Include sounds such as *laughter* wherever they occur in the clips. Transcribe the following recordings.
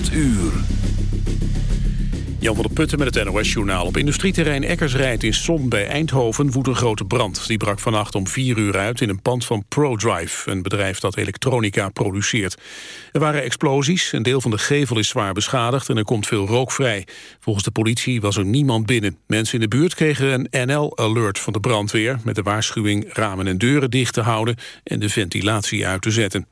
8 uur. Jan van der Putten met het NOS-journaal. Op industrieterrein Eckersrijd in Son bij Eindhoven woedt een grote brand. Die brak vannacht om 4 uur uit in een pand van ProDrive... een bedrijf dat elektronica produceert. Er waren explosies, een deel van de gevel is zwaar beschadigd... en er komt veel rook vrij. Volgens de politie was er niemand binnen. Mensen in de buurt kregen een NL-alert van de brandweer... met de waarschuwing ramen en deuren dicht te houden... en de ventilatie uit te zetten.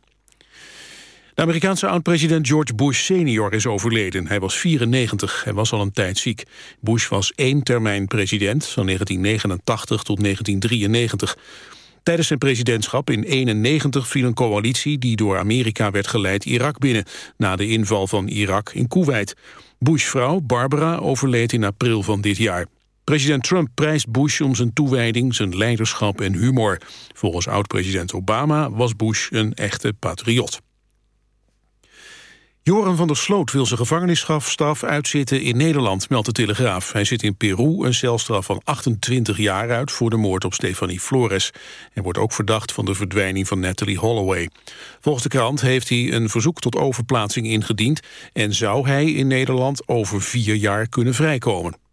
De Amerikaanse oud-president George Bush senior is overleden. Hij was 94 en was al een tijd ziek. Bush was één termijn president, van 1989 tot 1993. Tijdens zijn presidentschap in 91 viel een coalitie... die door Amerika werd geleid Irak binnen... na de inval van Irak in Kuwait. Bush' vrouw Barbara overleed in april van dit jaar. President Trump prijst Bush om zijn toewijding, zijn leiderschap en humor. Volgens oud-president Obama was Bush een echte patriot. Joran van der Sloot wil zijn gevangenisstraf uitzitten in Nederland, meldt de Telegraaf. Hij zit in Peru een celstraf van 28 jaar uit voor de moord op Stefanie Flores. Hij wordt ook verdacht van de verdwijning van Natalie Holloway. Volgens de krant heeft hij een verzoek tot overplaatsing ingediend... en zou hij in Nederland over vier jaar kunnen vrijkomen.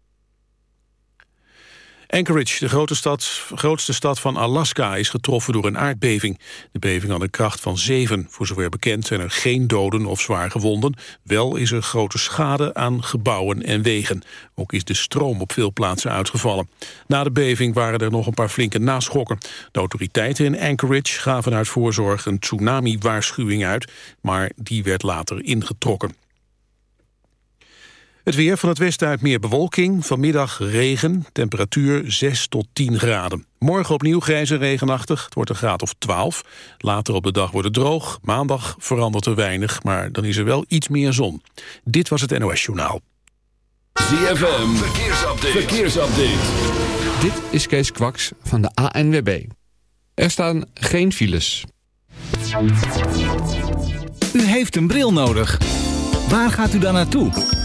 Anchorage, de grote stad, grootste stad van Alaska, is getroffen door een aardbeving. De beving had een kracht van 7. Voor zover bekend zijn er geen doden of zwaar gewonden. Wel is er grote schade aan gebouwen en wegen. Ook is de stroom op veel plaatsen uitgevallen. Na de beving waren er nog een paar flinke naschokken. De autoriteiten in Anchorage gaven uit voorzorg een tsunami-waarschuwing uit... maar die werd later ingetrokken. Het weer van het westen uit meer bewolking. Vanmiddag regen, temperatuur 6 tot 10 graden. Morgen opnieuw grijs en regenachtig. Het wordt een graad of 12. Later op de dag wordt het droog. Maandag verandert er weinig, maar dan is er wel iets meer zon. Dit was het NOS Journaal. ZFM, verkeersupdate. verkeersupdate. Dit is Kees Kwaks van de ANWB. Er staan geen files. U heeft een bril nodig. Waar gaat u dan naartoe?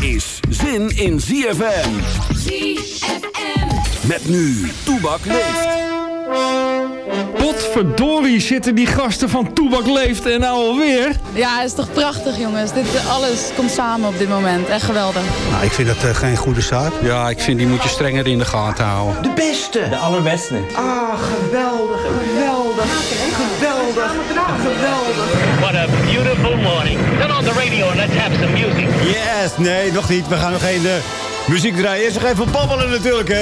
is zin in ZFM. ZFM. Met nu, Toebak leeft. Potverdorie zitten die gasten van Toebak Leeft en nou alweer. Ja, het is toch prachtig jongens. Dit, alles komt samen op dit moment. Echt geweldig. Nou, ik vind dat uh, geen goede zaak. Ja, ik vind die moet je strenger in de gaten houden. De beste. De allerbeste. Ah, geweldig, geweldig geweldig. Geweldig. Geweldig. What a beautiful morning. Turn on the radio and let's have some music. Yes, nee, nog niet. We gaan nog geen uh, muziek draaien. Eerst nog even babbelen natuurlijk, hè.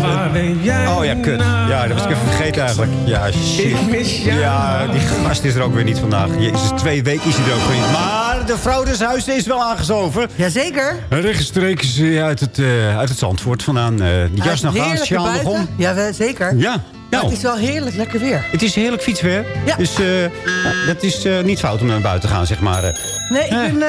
Waar ben jij Oh ja, kut. Ja, dat was ik even vergeten eigenlijk. Ja, shit. Ja, die gast is er ook weer niet vandaag. Jezus, twee weken is hij er ook weer niet. Maar de vrouw des huizes is wel aangeschoven. Jazeker. Rechtstreeks uh, uit het, uh, uit het Zandvoort vandaan. Uh, die jas nog aan, sjaal nog om. Ja, zeker. Ja. Nou, het is wel heerlijk lekker weer. Het is heerlijk fietsweer. Ja. Dus uh, dat is uh, niet fout om naar buiten te gaan, zeg maar. Nee, ik ben... Uh...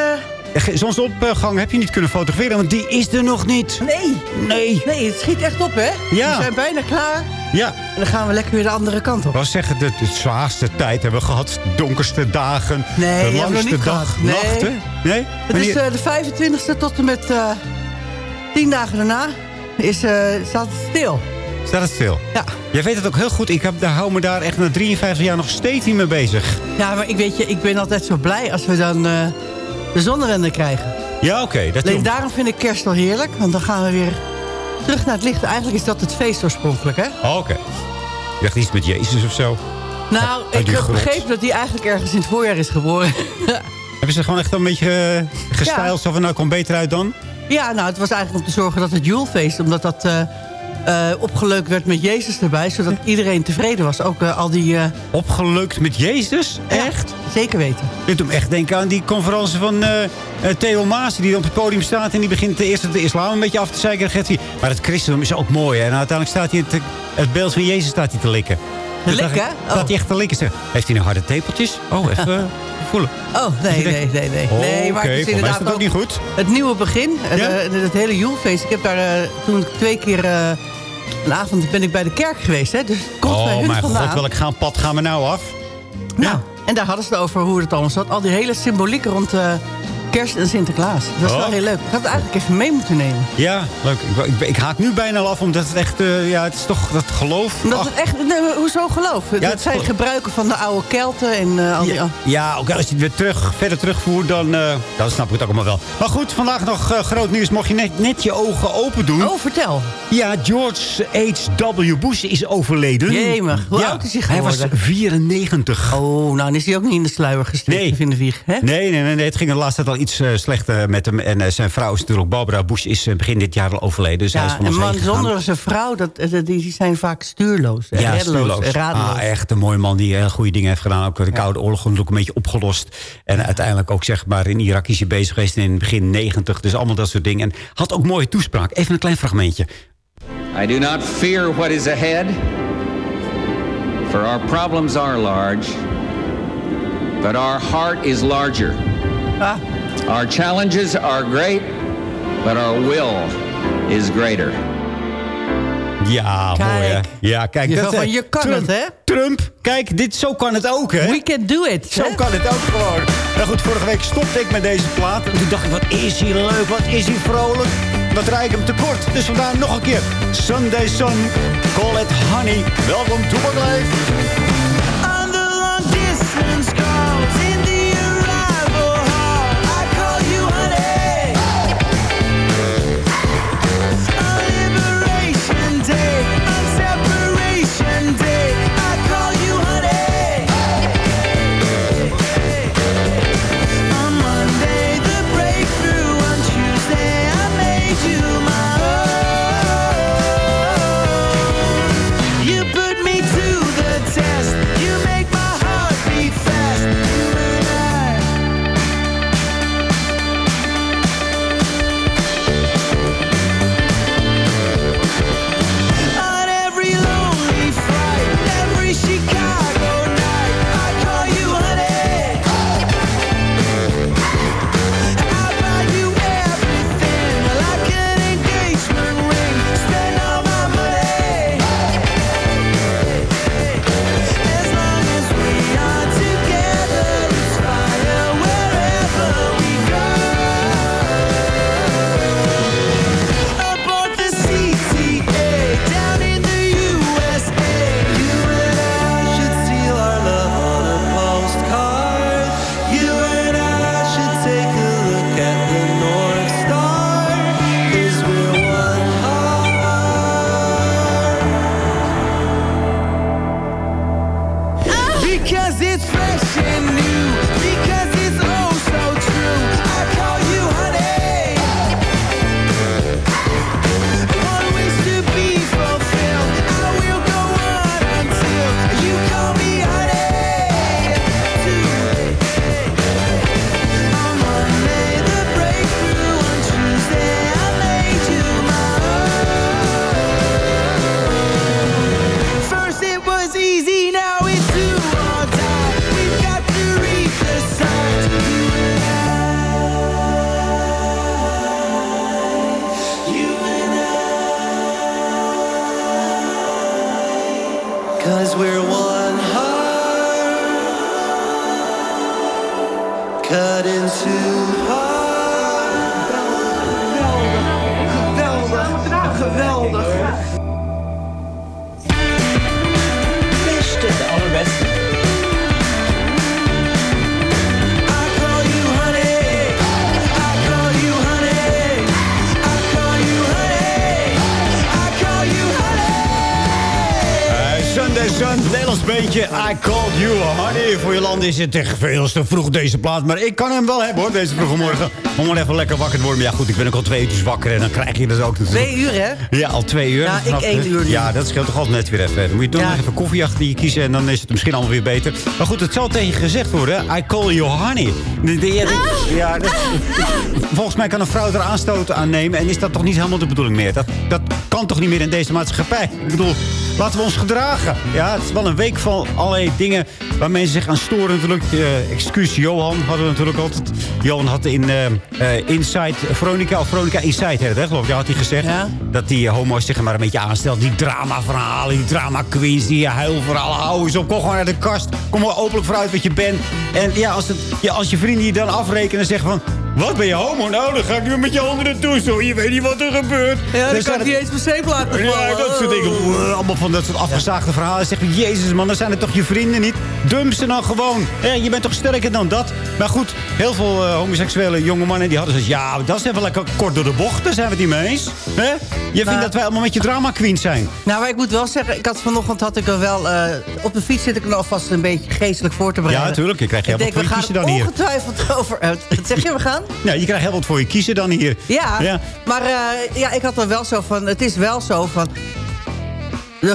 Zonsopgang heb je niet kunnen fotograferen, want die is er nog niet. Nee. Nee. Nee, het schiet echt op, hè? Ja. We zijn bijna klaar. Ja. En dan gaan we lekker weer de andere kant op. Ik zeggen, de, de zwaarste tijd hebben we gehad. Donkerste dagen. Nee, de langste dag. Nee. Nachten. Nee? Het Wanneer... is de 25e tot en met tien dagen daarna is, staat het stil. Staat het stil? Ja. Jij weet het ook heel goed. Ik heb, daar hou me daar echt na 53 jaar nog steeds niet mee bezig. Ja, maar ik weet je, ik ben altijd zo blij als we dan uh, de zonnerende krijgen. Ja, oké. Okay, Alleen daarom vind ik kerst wel heerlijk. Want dan gaan we weer terug naar het licht. Eigenlijk is dat het feest oorspronkelijk, hè? Oh, oké. Okay. Je dacht iets met Jezus of zo? Nou, ik heb begrepen dat hij eigenlijk ergens in het voorjaar is geboren. *laughs* Hebben ze gewoon echt een beetje uh, gestyled? Ja. Zo van, nou, komt beter uit dan? Ja, nou, het was eigenlijk om te zorgen dat het Julefeest... omdat dat... Uh, uh, opgeleukt werd met Jezus erbij. Zodat iedereen tevreden was. Ook uh, al die... Uh... Opgeleukt met Jezus? Echt? Ja, zeker weten. Je doet me echt denken aan die conferentie van Theo Maas... die op het podium staat en die begint de eerste de islam een beetje af te zeiken. Maar het christendom is ook mooi. Hè? En uiteindelijk staat hij het, het beeld van Jezus staat hij te likken. Te likken? Oh. Staat hij echt te likken. Heeft hij nou harde tepeltjes? Oh, even... *laughs* voelen. Oh, nee, nee, nee. nee. Oh, nee maar okay. het is inderdaad is het ook niet goed. Het nieuwe begin. Ja? Het, het hele Joelfeest. Ik heb daar uh, toen twee keer... Uh, een avond ben ik bij de kerk geweest. Hè? Dus komt oh, bij hun mijn vandaan. god, welk gaan pad gaan we nou af? Nou, ja. en daar hadden ze het over hoe het allemaal zat. Al die hele symboliek rond kerst en Sinterklaas. Dat is Oh. wel heel leuk. Ik had het eigenlijk even mee moeten nemen. Ja, leuk. Ik, ik, ik haak nu bijna al af, omdat het echt... Uh, ja, het is toch dat geloof... Omdat het echt... Nee, maar hoezo geloof? Ja, dat het zijn gebruiken van de oude Kelten en uh, al die... Ja, ja ook als je het weer terug, verder terugvoert, dan, uh, dan snap ik het ook allemaal wel. Maar goed, vandaag nog groot nieuws. Mocht je net, net je ogen open doen. Oh, vertel. Ja, George H.W. Bush is overleden. Jemig, hoe ja, oud is hij Hij geworden? was 94. Oh, nou, dan is hij ook niet in de sluier gestrikt, Nee. in de wieg, hè? Nee, nee, nee, nee, het ging de laatste tijd al iets uh, slechter met hem. En uh, zijn vrouw is natuurlijk, Barbara Bush, is uh, begin dit jaar al overleden. Dus hij is Ja, van en ons heen man zonder zijn vrouw, dat, dat- die zijn vaak stuurloos. eh, Ja, reddeloos, stuurloos. eh, radeloos. Ah, echt een mooie man die heel goede dingen heeft gedaan. Ook de Koude Oorlog natuurlijk een beetje opgelost. En uiteindelijk ook zeg maar in Irak is hij bezig geweest in het begin 90. Dus allemaal dat soort dingen. En had ook mooie toespraak. Even een klein fragmentje. I do not fear what is ahead, for our problems are large, but our heart is larger. Ah. Our challenges are great, but our will is greater. Ja, mooi hè. Ja, kijk. Je dat, van, je kan Trump, het, hè? Trump, kijk, dit, zo kan het ook, hè? We can do it. Zo hè? kan het ook gewoon. Nou goed, vorige week stopte ik met deze plaat. En toen dacht ik, wat is hier leuk, wat is hier vrolijk. Wat rijd ik hem tekort. Dus vandaar nog een keer. Sunday Sun, Call It Honey. Welkom to my land is het echt veel te vroeg deze plaat. Maar ik kan hem wel hebben hoor, deze vroege morgen. Om maar even lekker wakker te worden. Maar ja goed, ik ben ook al twee uurtjes wakker. En dan krijg je dus ook natuurlijk. Twee uur, hè? Ja, al twee uur. Ja, ik één uur nu. Ja, dat scheelt toch altijd net weer even. Dan moet je toch Ja. nog even koffie achter je kiezen. En dan is het misschien allemaal weer beter. Maar goed, het zal tegen je gezegd worden. I call you honey. De- de- ja, de- ja, dat- volgens mij kan een vrouw er aanstoot aan nemen. En is dat toch niet helemaal de bedoeling meer? Dat, dat kan toch niet meer in deze maatschappij? Ik bedoel, laten we ons gedragen. Ja, het is wel een week van allerlei dingen waar mensen zich aan storen natuurlijk. Eh, excuus Johan hadden we natuurlijk altijd. Johan had in eh eh, Inside Veronica, of Veronica Inside heet het, hè, geloof ik. Ja, had hij gezegd dat die eh, homo's zich maar een beetje aanstelt. Die drama-verhalen, die drama-queens, die huilverhalen. Hou eens op, kom gewoon naar de kast. Kom maar openlijk vooruit wat je bent. En ja, als, het, ja, als je vrienden je dan afrekenen en zeggen van... Wat ben je homo? Nou, dan ga ik nu met je handen naartoe. Zo, je weet niet wat er gebeurt. Ja, dan Dan kan ik niet eens mijn zeep laten vallen. ja, dat soort dingen. Wow, Allemaal van dat soort afgezaagde verhalen. Zeg je, jezus man, dan zijn het toch je vrienden niet? Dump ze dan gewoon. Ja, je bent toch sterker dan dat? Maar goed, heel veel eh, homoseksuele jonge mannen die hadden zoiets... Ja, dat is even lekker kort door de bocht. Daar zijn we het niet mee eens. Hè? Je vindt dat wij allemaal met je drama queens zijn. Nou, maar ik moet wel zeggen, ik had vanochtend had ik er wel... eh, op de fiets zit ik er alvast een beetje geestelijk voor te bereiden. Ja, natuurlijk. Je krijgt heel Ik wat denk, we je gaan dan hier. ongetwijfeld over... eh, wat zeg je, we gaan? Ja, je krijgt heel wat voor je kiezen dan hier. Ja, maar eh, ja, ik had er wel zo van... Het is wel zo van...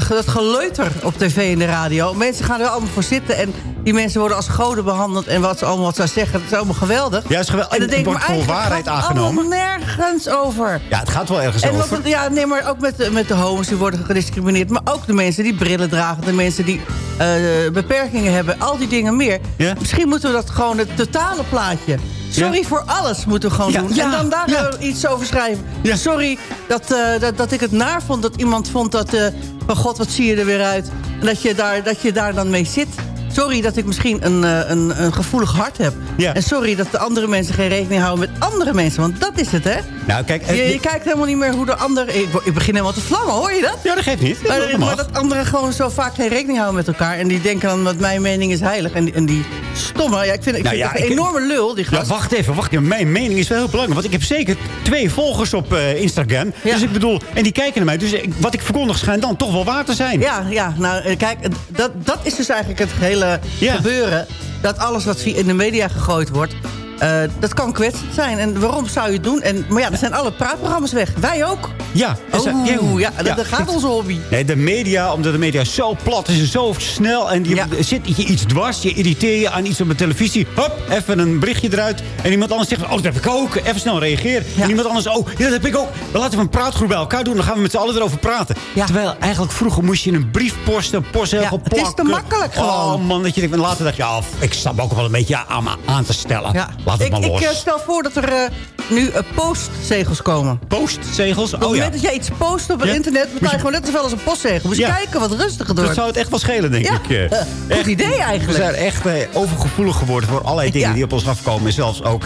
Dat geleuter op tv en de radio. Mensen gaan er allemaal voor zitten. En die mensen worden als goden behandeld. En wat ze allemaal wat ze zeggen, dat is allemaal geweldig. Ja, is geweldig. En dan En denk ik, maar voor waarheid gaat het aangenomen. allemaal nergens over. Ja, het gaat wel ergens En over. het- ja, nee, maar ook met, de- met de homo's die worden gediscrimineerd. Maar ook de mensen die brillen dragen. De mensen die eh, beperkingen hebben. Al die dingen meer. Misschien moeten we dat gewoon het totale plaatje... Sorry voor alles moeten we gewoon Ja, doen. ja, en dan daar iets over schrijven. Sorry dat, eh, dat, dat ik het naar vond. Dat iemand vond dat... eh, van god, wat zie je er weer uit. En dat je daar, dat je daar dan mee zit. Sorry dat ik misschien een, eh, een, een gevoelig hart heb. En sorry dat de andere mensen geen rekening houden met andere mensen. Want dat is het, hè? Nou, kijk... Je, je kijkt helemaal niet meer hoe de ander... Ik, ik begin helemaal te vlammen, hoor je dat? Ja, dat geeft niet. Dat Maar, dat anderen gewoon zo vaak geen rekening houden met elkaar. En die denken dan, wat mijn mening is heilig. En die, en die stomme... Ja, ik vind, ik Nou vind ja, het een ik- enorme lul, die Ja, wacht even, wacht even. Mijn mening is wel heel belangrijk. Want ik heb zeker twee volgers op eh, Instagram. Dus ik bedoel, en die kijken naar mij. Dus wat ik verkondig schijnt dan toch wel waar te zijn. Ja, ja, nou eh, kijk, eh, dat, dat is dus eigenlijk het hele gebeuren. Dat alles wat in de media gegooid wordt... eh, dat kan kwetsend zijn. En waarom zou je het doen? En, maar ja, er zijn alle praatprogramma's weg. Wij ook. Ja, Oeh, ja, ja. daar gaat onze hobby. Nee, de media, omdat de media zo plat is en zo snel... en je zit je iets dwars, je irriteer je aan iets op de televisie... hop, even een berichtje eruit... en iemand anders zegt, oh, dat heb ik ook. Even snel reageren. En iemand anders, oh, ja, dat heb ik ook. Dan laten we een praatgroep bij elkaar doen... dan gaan we met z'n allen erover praten. Terwijl eigenlijk vroeger moest je een brief posten... een postzegel het is te plakken. makkelijk gewoon. Oh man, dat je denkt, later dacht je... ja, ik stap ook wel een beetje aan, aan te stellen. Laat het ik, maar los. ik eh, stel voor dat er eh, nu eh, postzegels komen. Postzegels? Op het Oh ja. moment dat jij iets post op het Ja. internet... Betaal je gewoon net zoveel als een postzegel. Moet je Ja. kijken wat rustiger door. Dat zou het echt wel schelen, denk Ja. ik. *laughs* Goed Echt. idee eigenlijk. We zijn echt overgevoelig geworden voor allerlei dingen die op ons afkomen. En zelfs ook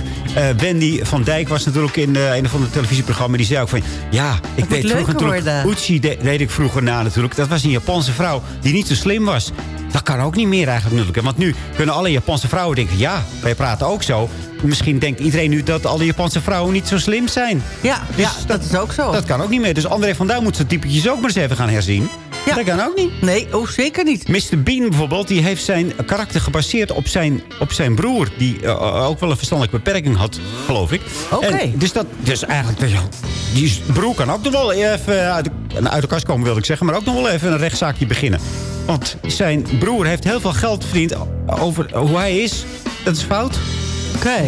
Wendy van Dijk was natuurlijk in een van de televisieprogramma's. Die zei ook van, ja, ik moet deed vroeger natuurlijk... Uchi de- deed ik vroeger na natuurlijk. Dat was een Japanse vrouw die niet zo slim was. Dat kan ook niet meer eigenlijk natuurlijk. Want nu kunnen alle Japanse vrouwen denken... ja, wij praten ook zo. Misschien denkt iedereen nu dat alle Japanse vrouwen niet zo slim zijn. Ja, ja dat, is ook zo. Dat kan ook niet meer. Dus André van Duin moet zijn typetjes ook maar eens even gaan herzien. Dat kan ook niet. Nee, oh, zeker niet. Mr. Bean bijvoorbeeld, die heeft zijn karakter gebaseerd op zijn, op zijn broer. Die eh, ook wel een verstandelijke beperking had, geloof ik. Oké. Dus, dat, dus eigenlijk, die broer kan ook nog wel even uit de, uit de kast komen, wilde ik zeggen. Maar ook nog wel even een rechtszaakje beginnen. Want zijn broer heeft heel veel geld verdiend over hoe hij is. Dat is fout.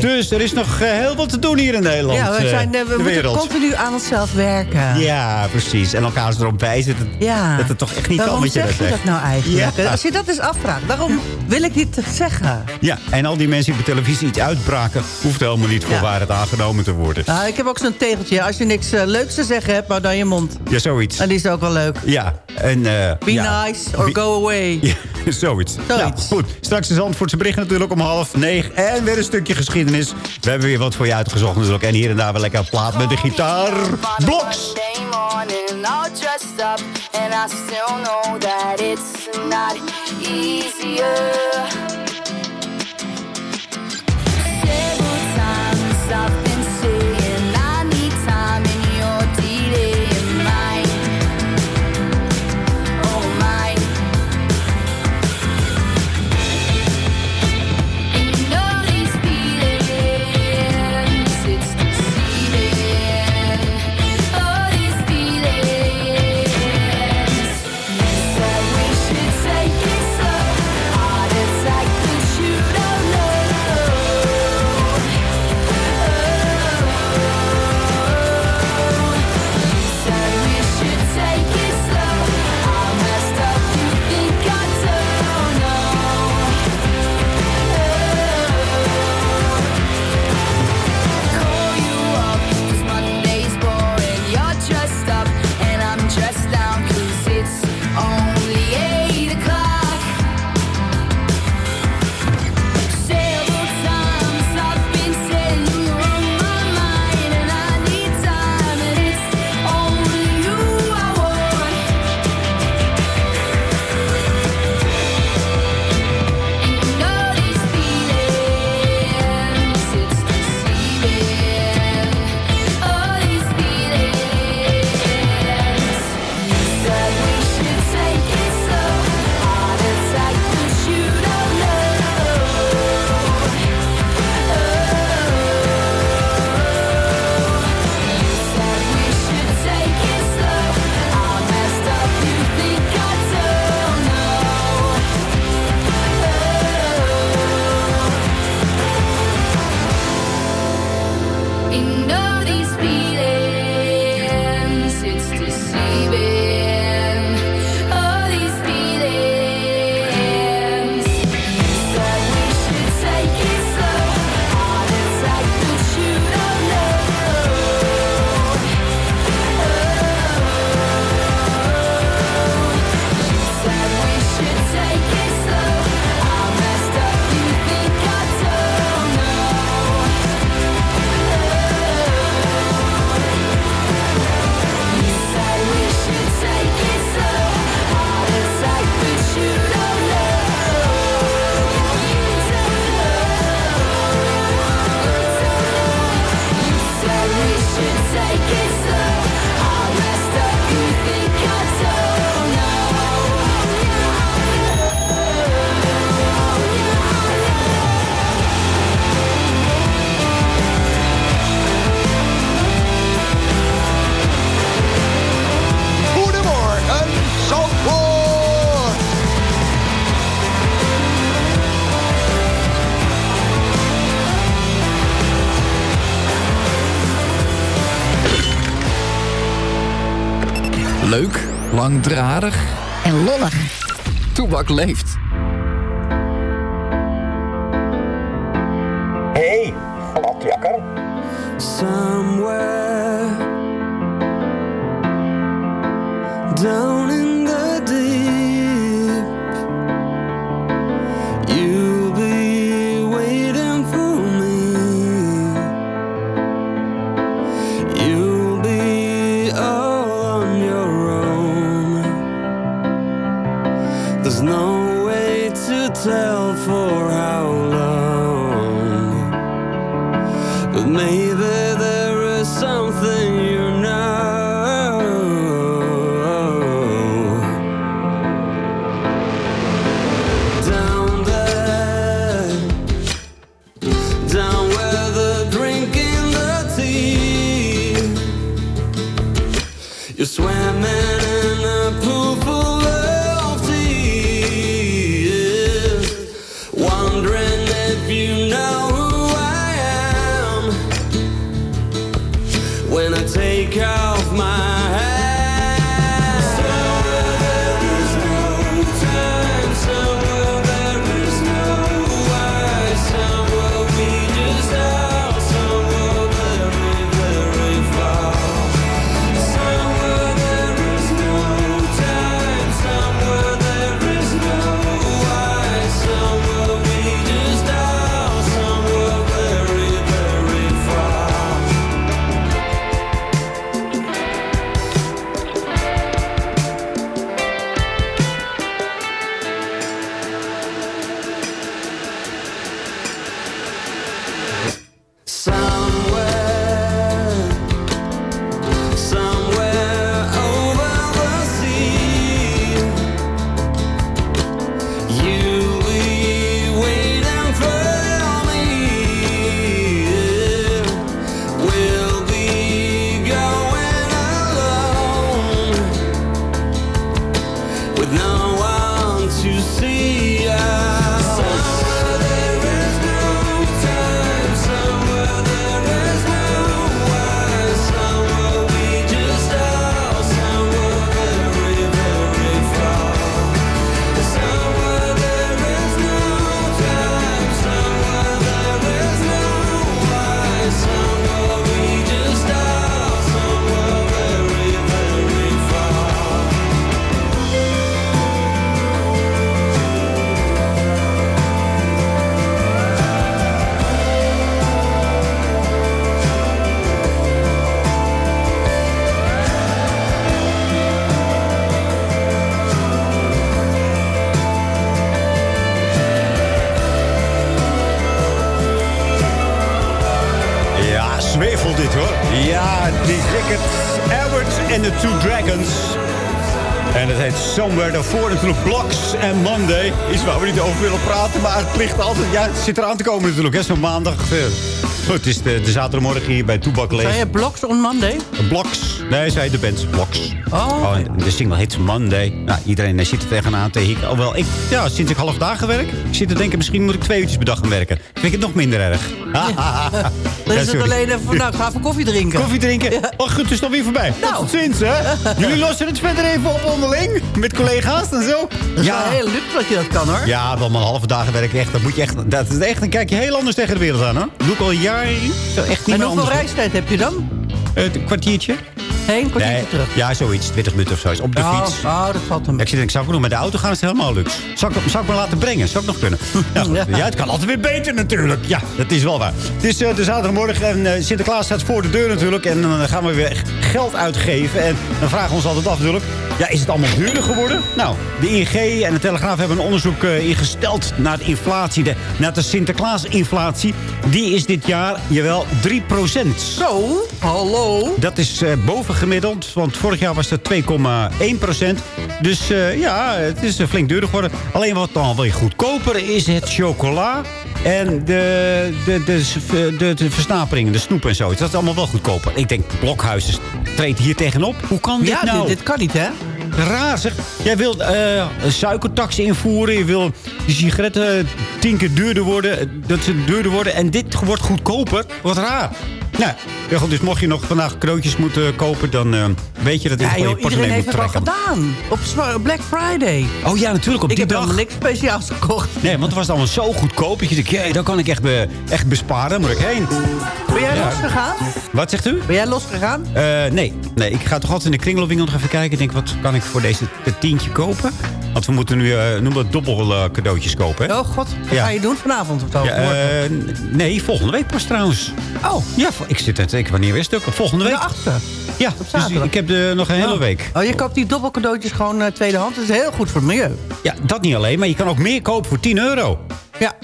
Dus er is nog eh, heel veel te doen hier in Nederland. Ja, we, eh, zijn, eh, we moeten continu aan onszelf werken. Ja, precies. En elkaar erop wijzen dat, dat het toch echt niet waarom kan wat je dat zegt. Waarom zeg je dat nou eigenlijk? Als je dat eens afvraagt, waarom wil ik dit zeggen? Ja, en al die mensen die op televisie iets uitbraken... hoeft helemaal niet voor waar het aangenomen te worden. Nou, ik heb ook zo'n tegeltje. Als je niks leuks te zeggen hebt, hou dan je mond. Ja, zoiets. En die is ook wel leuk. Ja. En, Be nice or go away. *laughs* zoiets. Nou, zoiets. Goed. Straks de Zandvoortse bericht natuurlijk om half negen. En weer een stukje geschiedenis. We hebben weer wat voor je uitgezocht natuurlijk. En hier en daar wel lekker plaat met de gitaar. Bloks! langdradig. En lollig. Toebak leeft. Hey, platjakker. Somewhere down zit eraan te komen natuurlijk, hè, zo'n maandag. eh. Goed, het is de, de zaterdagmorgen hier bij Toebak Leef. Zei je Blocks on Monday? Blocks. Nee, zei de band. Blocks. Oh. en de single heet Monday. Nou, iedereen eh, zit er tegenaan te hikken. Alhoewel, ik, ja, sinds ik half dagen werk... ik zit te denken, misschien moet ik twee uurtjes per dag gaan werken. Vind ik het nog minder erg. *laughs* Dan Ja, is het alleen even van, nou, ik ga even koffie drinken. Koffie drinken? Oh, goed, het is nog weer voorbij. Nou. Tot ziens, hè? *laughs* Jullie lossen het verder even op onderling. Met collega's en zo. Dat is wel dat je dat kan, hoor. Ja, wel maar halve dagen werk echt. Dat moet je echt. Dat is echt. Dan kijk je heel anders tegen de wereld aan, hoor. Doe ik al jaren. Zo echt niet En hoeveel reistijd heb je dan? Een kwartiertje. Heen, een kwartiertje Nee, terug. Ja, zoiets. 20 minuten of zo. Is Op de Oh, fiets. oh, dat valt hem. Ja, ik zit, ik zou ook nog met de auto gaan, is het helemaal luxe. Zou ik, zou ik me laten brengen? Zou ik nog kunnen? *laughs* Ja, ja, het kan altijd weer beter natuurlijk. Ja, dat is wel waar. Het is eh, de zaterdagmorgen en eh, Sinterklaas staat voor de deur natuurlijk. En dan gaan we weer geld uitgeven. En dan vragen we ons altijd af natuurlijk. Ja, is het allemaal duurder geworden? Nou, de ING en de Telegraaf hebben een onderzoek eh, ingesteld naar de inflatie. De, naar de Sinterklaas-inflatie. Die is dit jaar, jawel, 3% Zo, hallo. dat is eh, bovengemiddeld, want vorig jaar was het 2,1 procent. Dus eh, ja, het is eh, flink duurder geworden. Alleen wat dan weer goedkoper is het chocola en de, de, de, de, de, versnaperingen, de snoep en zo. Dat is allemaal wel goedkoper. Ik denk, Blokhuis treedt hier tegenop. Hoe kan dit Ja, nou? dit, dit kan niet, hè? Raar zeg. Jij wilt een suikertax invoeren. Je wil die sigaretten tien keer duurder worden. Dat ze duurder worden. En dit wordt goedkoper. Wat raar. Nou, ja, goed, dus mocht je nog vandaag cadeautjes moeten kopen... dan eh, weet je dat Ja, je joh, iedereen portemonnee heeft het al gedaan. Op Black Friday. Oh ja, natuurlijk op Ik die heb dag. helemaal niks speciaals gekocht. Nee, want het was allemaal zo goedkoop. Dat je denkt, jee, daar kan ik echt, be- echt besparen. Moet ik heen. Ben jij Ja. losgegaan? Wat zegt u? Ben jij losgegaan? Eh, nee. nee, ik ga toch altijd in de kringloopwinkel nog even kijken. Ik denk, wat kan ik voor deze tientje kopen? Want we moeten nu, eh noem dat, dobbel cadeautjes kopen. Hè? Oh god, wat Ja. ga je doen vanavond of? Ja, n- nee, volgende week pas trouwens. oh, Ja, ik zit er zeker wanneer weer stuk. Volgende week. de achtste. Ja, dus ik heb de, nog een hele Oh. week. Oh, je koopt die dobbelcadeautjes gewoon eh, tweedehands. Dat is heel goed voor het milieu. Ja, dat niet alleen, maar je kan ook meer kopen voor 10 euro. Ja.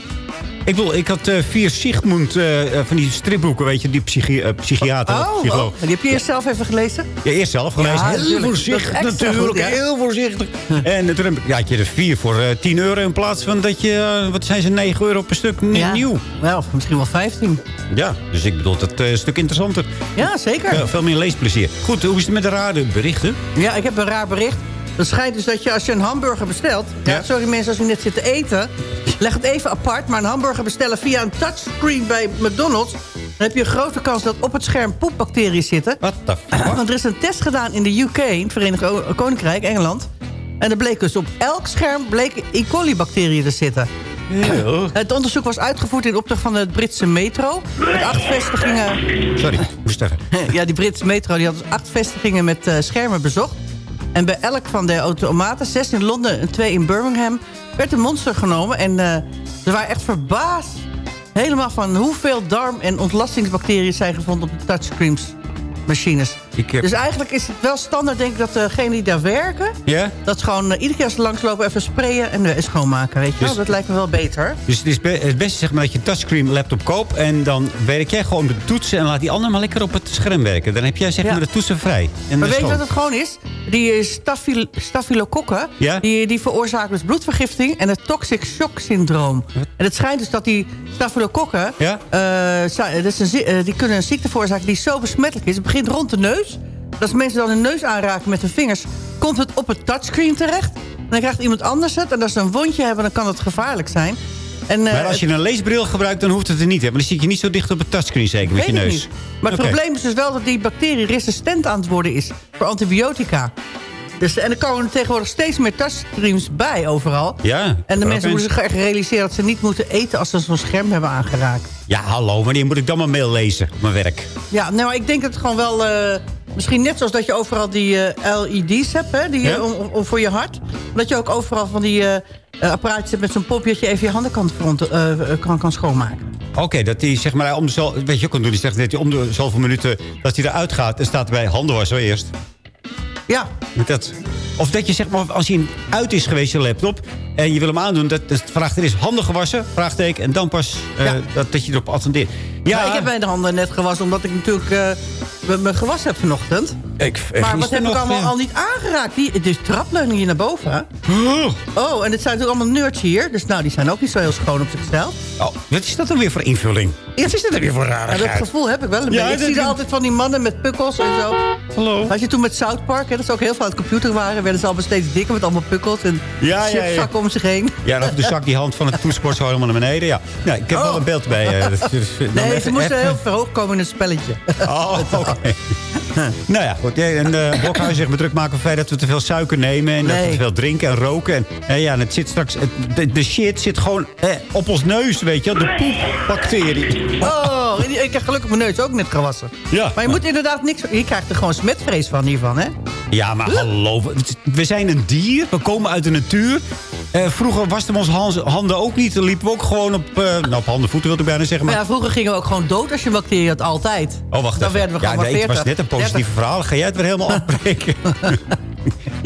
Ik bedoel, ik had eh, vier Sigmund eh, eh, van die stripboeken, weet je, die psychi psychiater, Oh, oh. Die heb je eerst zelf even gelezen? Ja, eerst zelf gelezen. Ja, heel natuurlijk. voorzichtig is natuurlijk. goed, ja. Heel voorzichtig. en toen heb ja, had je er vier voor eh, 10 euro in plaats van dat je... wat zijn ze, 9 euro per stuk Ja. nieuw. Wel, misschien wel 15. Ja, dus ik bedoel, dat eh, een stuk interessanter. Ja, zeker. Veel meer leesplezier. Goed, hoe is het met de rare berichten? Ja, ik heb een raar bericht. Het schijnt dus dat je als je een hamburger bestelt... Ja. Sorry mensen als u net zit te eten... leg het even apart, maar een hamburger bestellen via een touchscreen bij McDonald's... dan heb je een grote kans dat op het scherm poepbacteriën zitten. Wat de Want er is een test gedaan in de UK, in het Verenigd Koninkrijk, Engeland... en er bleek dus op elk scherm bleken E. coli-bacteriën te zitten. Het onderzoek was uitgevoerd in opdracht van de Britse metro. Met acht vestigingen... Sorry, moest even. *laughs* Ja, die Britse metro die had dus acht vestigingen met eh, schermen bezocht. En bij elk van de automaten, zes in Londen en twee in Birmingham... werd een monster genomen. En eh, ze waren echt verbaasd. Helemaal van hoeveel darm- en ontlastingsbacteriën zijn gevonden op de touchscreens machines. Ik heb... Dus eigenlijk is het wel standaard, denk ik, dat degenen die daar werken... Ja? dat ze gewoon eh, iedere keer als ze langslopen even sprayen en schoonmaken. Weet je wel? Dus- Dat lijkt me wel beter. Dus het is be- het beste zeg maar, dat je een touchscreen laptop koopt... en dan werk jij gewoon met de toetsen... en laat die ander maar lekker op het scherm werken. Dan heb jij zeg Ja. maar de toetsen vrij. En Maar dat weet je wat het gewoon is? Die eh, Ja? die, die veroorzaken dus bloedvergiftiging en het toxic shock syndroom. En het schijnt dus dat die stafylokokken, Ja? eh, eh, die kunnen een ziekte veroorzaken die zo besmettelijk is. Het begint rond de neus. Als mensen dan hun neus aanraken met hun vingers, komt het op het touchscreen terecht. En dan krijgt iemand anders het. En als ze een wondje hebben, dan kan het gevaarlijk zijn. En, eh, Maar als je een leesbril gebruikt, dan hoeft het er niet. Hè? Maar dan zit je niet zo dicht op het touchscreen zeker met je neus. niet. Maar het probleem is dus wel dat die bacterie resistent aan het worden is voor antibiotica. Dus, en er komen tegenwoordig steeds meer touchscreens bij overal. Ja. En de mensen moeten zich echt realiseren dat ze niet moeten eten als ze zo'n scherm hebben aangeraakt. Ja, hallo. Wanneer moet ik dan maar mail lezen op mijn werk? Ja, nou, ik denk dat het gewoon wel... eh, misschien net zoals dat je overal die eh, LED's hebt, hè, die, Ja? om, voor je hart. Dat je ook overal van die eh, eh, apparaatjes hebt met zo'n popje... dat je even je handen kan, front, kan, kan schoonmaken. Oké, dat die zeg maar om de zo, weet je ook kan doen. Die zegt dat hij om de zoveel minuten dat hij eruit gaat en staat bij handen was zo eerst. Ja, Met dat. Of dat je zeg maar als hij uit is geweest je laptop en je wil hem aandoen, dat dat vraagt er is handen gewassen, vraagteken en dan pas eh, Ja. dat, dat je erop attendeert. Ja, Maar ik heb mijn handen net gewassen, omdat ik natuurlijk... me, me gewassen heb vanochtend. Ik, Maar wat heb ik allemaal ja. al niet aangeraakt? Die, het is trapleuning hier naar boven. hè? Oh, en het zijn natuurlijk allemaal nerds hier. Dus nou, die zijn ook niet zo heel schoon op zichzelf. Oh, wat is dat dan weer voor invulling? Wat is dat dan weer voor Ja, rarigheid? dat gevoel heb ik wel een Ja, beetje. Ik zie er altijd van die mannen met pukkels en zo. Hallo. Had je toen met South Park, hè, dat ze ook heel veel aan het computer waren... werden ze allemaal steeds dikker met allemaal pukkels en Ja, ja, om zich heen. Ja, dan de zak die hand van het toetsenbord zo helemaal naar beneden. Ja, ja ik heb wel een beeld bij. dus- dan Nee, ze moesten heel ver hoog komen in een spelletje. Oh, *laughs* oké. nou ja, goed. En uh, Blokhuis zegt me druk maken van dat we te veel suiker nemen... en dat we Nee. te veel drinken en roken. En, ja, en het zit straks... het- de, de shit zit gewoon eh, op ons neus, weet je. De poepbacterie. Oh, en ik heb gelukkig mijn neus ook net gewassen. Ja. Maar je moet inderdaad niks... Je krijgt er gewoon smetvrees van hiervan, hè? Ja, maar hallo. we- zijn een dier. We komen uit de natuur. Eh, vroeger wasten we onze handen ook niet. Dan liepen we ook gewoon op... eh nou, op handen voeten wilde ik bijna zeggen. Maar ja, vroeger gingen we ook gewoon dood als je een bacterie had, altijd. Oh, wacht Dan even. werden we ja, gewoon nee, het was 40. net een positief verhaal. Ga jij het weer helemaal *laughs* afbreken?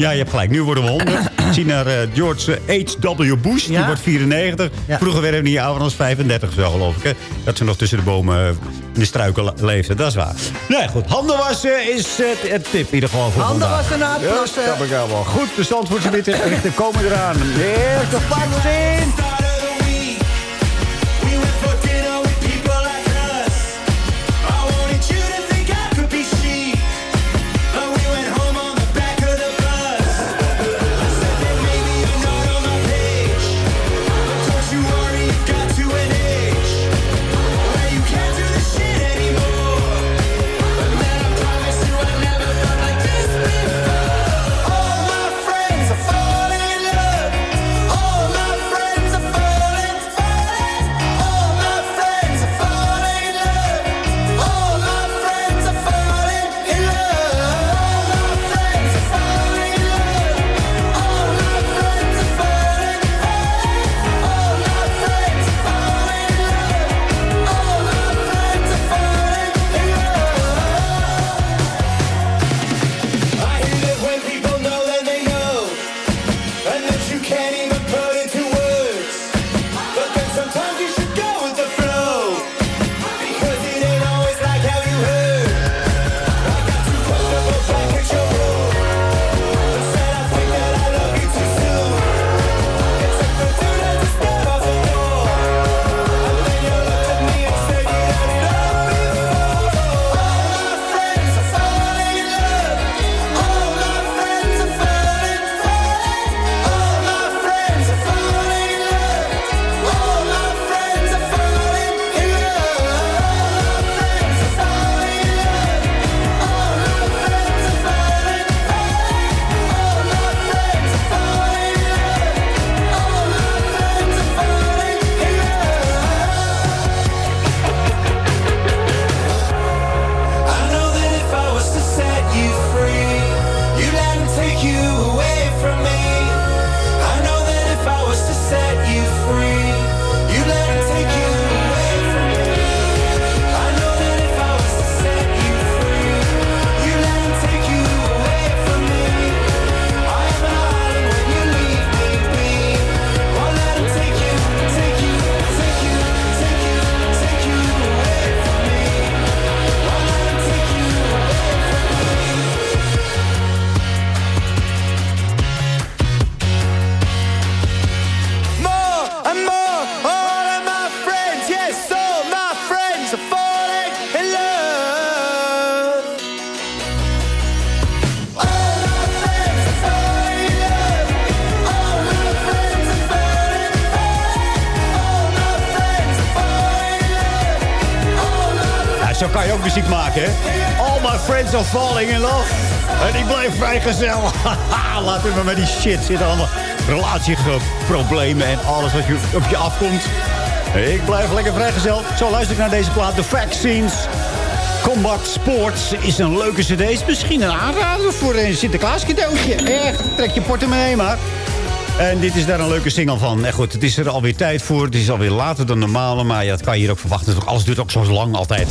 Ja, je hebt gelijk. Nu worden we 100. Zie naar eh, George H.W. Bush. Die wordt 94. Ja. Vroeger werden we niet ouder dan 35 of zo, geloof ik. Hè? Dat ze nog tussen de bomen eh, in de struiken le- leefden. Dat is waar. Nee, goed. Handen wassen is het, het tip in ieder geval voor Handen vandaag. wassen na het Ja, plassen. dat begrijp ik wel. Goed, de Zandvoortse richten komen eraan. De eerste plaats in. Falling in love. En ik blijf vrijgezel. *laughs* We maar met die shit zitten. Allemaal relatieproblemen en alles wat je, op je afkomt. Ik blijf lekker vrijgezel. Zo luister ik naar deze plaat. The Vaccines. Combat Sports is een leuke cd. Is misschien een aanrader voor een Sinterklaas cadeautje. Echt, trek je portemonnee maar. En dit is daar een leuke single van. En goed, het is er alweer tijd voor. Het is alweer later dan normaal. Maar ja, dat kan je hier ook verwachten. Alles duurt ook zo lang altijd.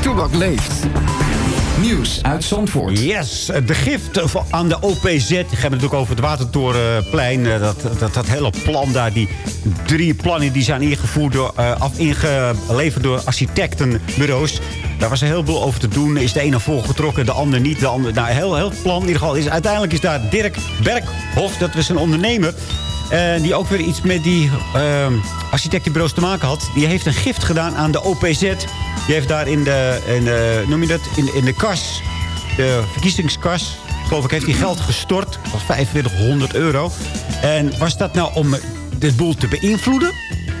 Toebak leeft. Nieuws uit Zandvoort. Yes, de gift aan de OPZ. Die hebben het natuurlijk over het Watertorenplein. Eh, Dat, dat, dat hele plan daar. Die drie plannen die zijn ingevoerd door, eh, af, ingeleverd door architectenbureaus. Daar was een heleboel over te doen. Is de ene volgetrokken, de ander niet. De nou, heel, heel plan in ieder geval. Is, uiteindelijk is daar Dirk Berghof, dat was een ondernemer... En die ook weer iets met die ehm, architectenbureaus te maken had. Die heeft een gift gedaan aan de OPZ. Die heeft daar in de, in de noem je dat, in, in de kas, de verkiezingskas... geloof ik, heeft hij geld gestort. Dat was 2500 euro. En was dat nou om de boel te beïnvloeden?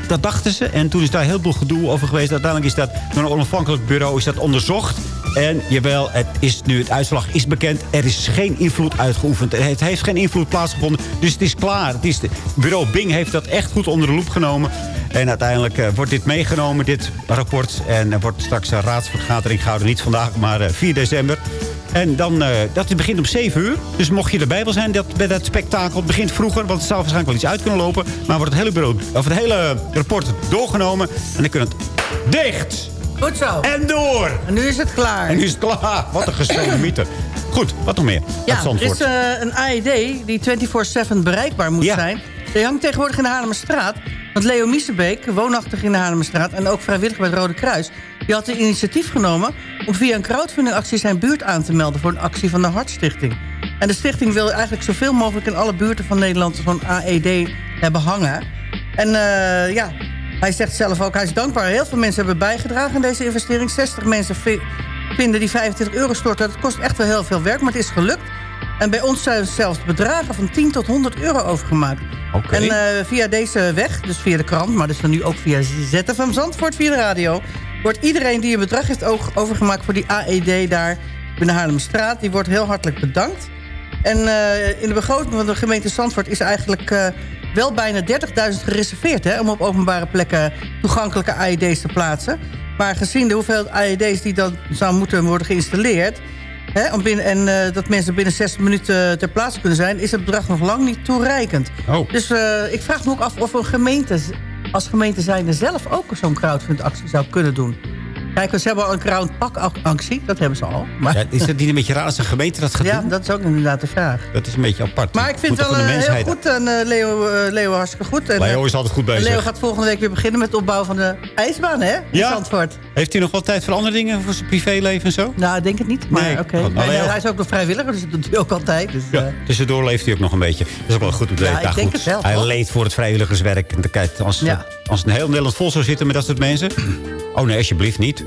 Dat dachten ze. En toen is daar heel veel gedoe over geweest. Uiteindelijk is dat door een onafhankelijk bureau is dat onderzocht. En jawel, het, is nu, het uitslag is bekend. Er is geen invloed uitgeoefend. Er heeft, geen invloed plaatsgevonden. Dus het is klaar. Het is de, bureau Bing heeft dat echt goed onder de loep genomen. En uiteindelijk eh, wordt dit meegenomen, dit rapport. En er wordt straks een raadsvergadering gehouden. Niet vandaag, maar eh, 4 december. En dan, eh, dat begint om 7 uur. Dus mocht je erbij wil zijn dat, bij dat spektakel. Het begint vroeger, want het zou waarschijnlijk wel iets uit kunnen lopen. Maar wordt het hele, bureau, of het hele rapport doorgenomen. En dan kunnen het dicht. Goed zo. En door. En nu is het klaar. En nu is het klaar. Wat een gestolen mythe. Goed, wat nog meer? Ja, er is eh, een AED die 24-7 bereikbaar moet zijn. Die hangt tegenwoordig in de Haarlemmerstraat. Want Leo Miesebeek, woonachtig in de Haarlemmerstraat... en ook vrijwilliger bij het Rode Kruis... die had een initiatief genomen... om via een crowdfundingactie zijn buurt aan te melden... voor een actie van de Hartstichting. En de stichting wil eigenlijk zoveel mogelijk... in alle buurten van Nederland zo'n AED hebben hangen. En eh, ja, hij zegt zelf ook, hij is dankbaar. Heel veel mensen hebben bijgedragen aan deze investering. 60 mensen vi- vinden die 25 euro storten. Dat kost echt wel heel veel werk, maar het is gelukt. En bij ons zijn zelfs bedragen van 10 tot 100 euro overgemaakt. Oké. En eh, via deze weg, dus via de krant... maar dus dan nu ook via ZFM Zandvoort, via de radio... wordt iedereen die een bedrag heeft overgemaakt voor die AED daar... in de Haarlemstraat, die wordt heel hartelijk bedankt. En eh, in de begroting van de gemeente Zandvoort is eigenlijk... eh, wel bijna 30.000 gereserveerd... Hè, om op openbare plekken toegankelijke AED's te plaatsen. Maar gezien de hoeveelheid AED's die dan zou moeten worden geïnstalleerd... Hè, om binnen, en eh, dat mensen binnen 60 minuten ter plaatse kunnen zijn... is het bedrag nog lang niet toereikend. Oh. Dus eh, ik vraag me ook af of een gemeente als gemeente zijnde zelf ook zo'n crowdfundactie zou kunnen doen. Kijk, ze hebben al een crowdpack-actie, dat hebben ze al. Maar, Ja, is het niet een beetje raar als een gemeente dat gaat ja, doen? dat is ook inderdaad de vraag. Dat is een beetje apart. Maar ik vind het wel de eh, heel goed. En eh, Leo, eh, Leo hartstikke goed. En, Leo is altijd goed bezig. Leo gaat volgende week weer beginnen met het opbouwen van de ijsbaan, hè? In Ja. Zandvoort. Heeft hij nog wel tijd voor andere dingen? Voor zijn privéleven en zo? Nou, ik denk het niet. Maar Nee. oké. Want En, eh, Leo- hij is ook nog vrijwilliger, dus dat doet hij ook altijd. Dus, Ja, tussendoor leeft hij ook nog een beetje. Dat is ook wel goed om te Ja, ik Nou, denk het wel, Hij leed voor het vrijwilligerswerk. En dan kijkt, als, Ja. als een heel Nederland vol zou zitten met dat soort mensen... Oh nee, alsjeblieft niet.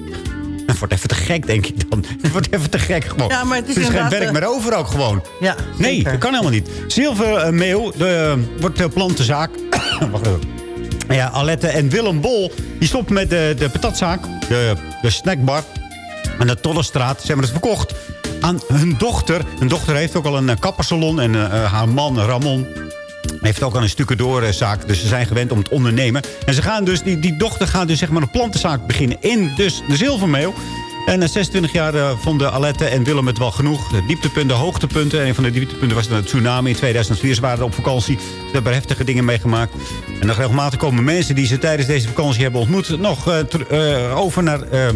Het wordt even te gek, denk ik dan. Het wordt even te gek gewoon. Ja, maar het is er is geen werk eh, meer over ook gewoon. ja, Nee, zeker. dat kan helemaal niet. Zilver eh, de, wordt de plantenzaak. *coughs* Wacht even. Ja, Alette en Willem Bol, die stoppen met de, de patatzaak. De, de snackbar aan de Tollestraat. Ze hebben het verkocht aan hun dochter. Hun dochter heeft ook al een eh, kappersalon. En eh, haar man, Ramon, heeft ook al een stukendoorzaak. Dus ze zijn gewend om het ondernemen. En ze gaan dus, die, die dochter gaat dus zeg maar een plantenzaak beginnen in dus de zilvermeel. En na 26 jaar vonden Alette en Willem het wel genoeg. De dieptepunten, hoogtepunten. En een van de dieptepunten was een tsunami in 2004. Ze waren op vakantie. Ze hebben heftige dingen meegemaakt. En nog regelmatig komen mensen die ze tijdens deze vakantie hebben ontmoet... nog eh, eh, over naar, eh,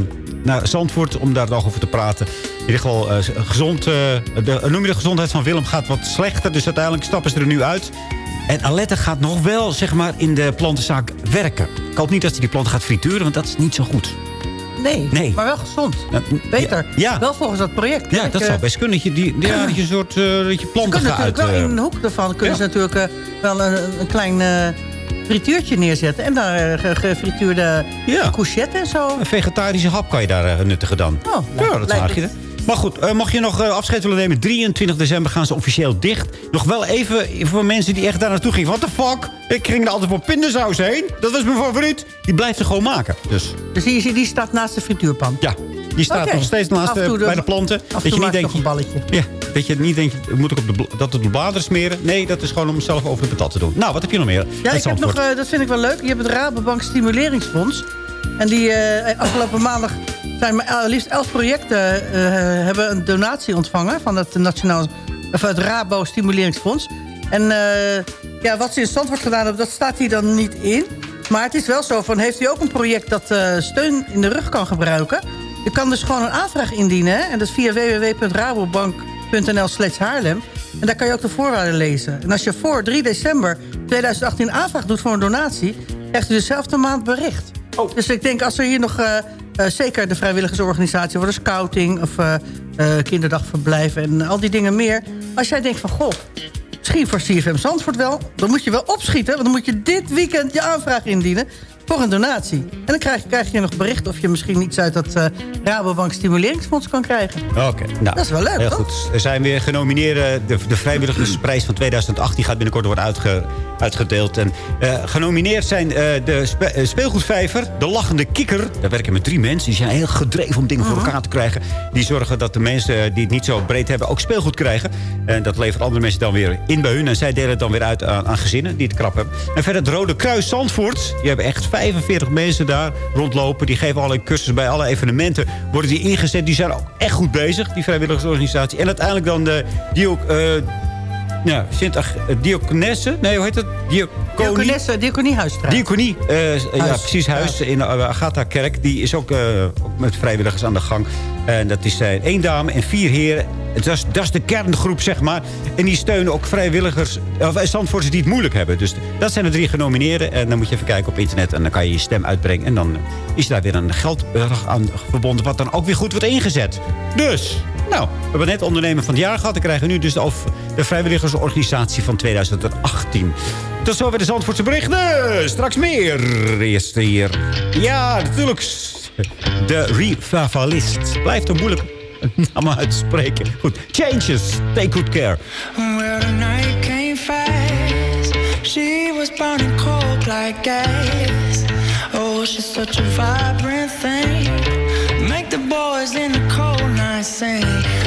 naar Zandvoort om daar nog over te praten. In ieder geval, gezond, de, noem je de gezondheid van Willem gaat wat slechter. Dus uiteindelijk stappen ze er nu uit. En Alette gaat nog wel, zeg maar, in de plantenzaak werken. Ik hoop niet dat ze die planten gaat frituren, want dat is niet zo goed. Nee, Nee. maar wel gezond. Ja, Beter. Ja, Wel volgens dat project. ja dat eh, zou best kunnen. Dat je, die, ja, dat je een soort eh, dat je planten gaat natuurlijk uit... wel eh, in de hoek ervan kunnen ja. ze natuurlijk eh, wel een, een klein eh, frituurtje neerzetten. En daar eh, ge- gefrituurde Ja. courgette en zo. Een vegetarische hap kan je daar eh, nuttigen dan. Oh, ja, dat zaag je. Maar goed, eh, mocht je nog eh, afscheid willen nemen... 23 december gaan ze officieel dicht. Nog wel even voor mensen die echt daar naartoe gingen. What the fuck? Ik ging er altijd voor pindasaus heen. Dat was mijn favoriet. Die blijft ze gewoon maken. Dus Dus die, die staat naast de frituurpan. ja, die staat nog steeds naast toe bij de- de planten. Af en toe maakt denkt, toch een balletje. Ja, dat je niet denkt, moet ik op de, dat het de bladeren smeren? Nee, dat is gewoon om zelf over de patat te doen. Nou, wat heb je nog meer? Ja, ik heb nog, eh, dat vind ik wel leuk. Je hebt het Rabobank Stimuleringsfonds. En die afgelopen maandag zijn maar el- liefst elf projecten eh, hebben een donatie ontvangen van het Nationaal of het Rabo Stimuleringsfonds. En eh, ja, wat ze in Zandvoort gedaan hebben, dat staat hier dan niet in. Maar het is wel zo van, heeft u ook een project dat eh, steun in de rug kan gebruiken? Je kan dus gewoon een aanvraag indienen. Hè? En dat is via www.rabobank.nl slash Haarlem. En daar kan je ook de voorwaarden lezen. En als je voor 3 december 2018 een aanvraag doet voor een donatie... krijgt u dezelfde maand bericht. Dus ik denk als er hier nog... eh, zeker de vrijwilligersorganisatie voor de scouting... of eh, eh, kinderdagverblijven en al die dingen meer. Als jij denkt van, goh, misschien voor CFM Zandvoort wel... dan moet je wel opschieten, want dan moet je dit weekend je aanvraag indienen... voor een donatie. En dan krijg, krijg je nog bericht of je misschien iets uit dat eh, Rabobank Stimuleringsfonds kan krijgen. Oké, nou, Dat is wel leuk, Heel toch? goed. Er zijn weer genomineerden. De, de vrijwilligersprijs van 2018 gaat binnenkort worden uitge, uitgedeeld. En, eh, genomineerd zijn eh, de spe- speelgoedvijver, de lachende kikker. Daar werken met drie mensen. Die zijn heel gedreven om dingen voor elkaar te krijgen. Die zorgen dat de mensen die het niet zo breed hebben ook speelgoed krijgen. En dat levert andere mensen dan weer in bij hun. En zij delen het dan weer uit aan, aan gezinnen die het krap hebben. En verder het Rode Kruis Zandvoort. Die hebben echt 45 mensen daar rondlopen. Die geven allerlei cursussen bij alle evenementen. Worden die ingezet. Die zijn ook echt goed bezig, die vrijwilligersorganisatie. En uiteindelijk dan de Dio, eh, ja, Sint Ag- eh, Diakonesse. Nee, hoe heet het? Diaconie. Diakonesse, Diakoniehuisstraat. Diaconie, eh, ja, precies, huis in de Agatha-kerk. Die is ook, eh, ook met vrijwilligers aan de gang. En dat is eh, één dame en vier heren. Dat is, dat is de kerngroep, zeg maar. En die steunen ook vrijwilligers, of eh, Zandvoorters die het moeilijk hebben. Dus dat zijn de drie genomineerden. En dan moet je even kijken op internet. En dan kan je je stem uitbrengen. En dan eh, is daar weer een geldbedrag aan verbonden... wat dan ook weer goed wordt ingezet. Dus, nou, we hebben net ondernemer van het jaar gehad. Dan krijgen we nu dus de, de vrijwilligersorganisatie van 2018. Tot zover de Zandvoortse berichten. Straks meer. Eerst hier. Ja, natuurlijk. De Revivalist. Blijft een moeilijk *laughs* naam uit te spreken. Goed. Changes. Take good care. Well, the came fast. She was burning cold like gas. Oh, she's such a vibrant thing. Sing.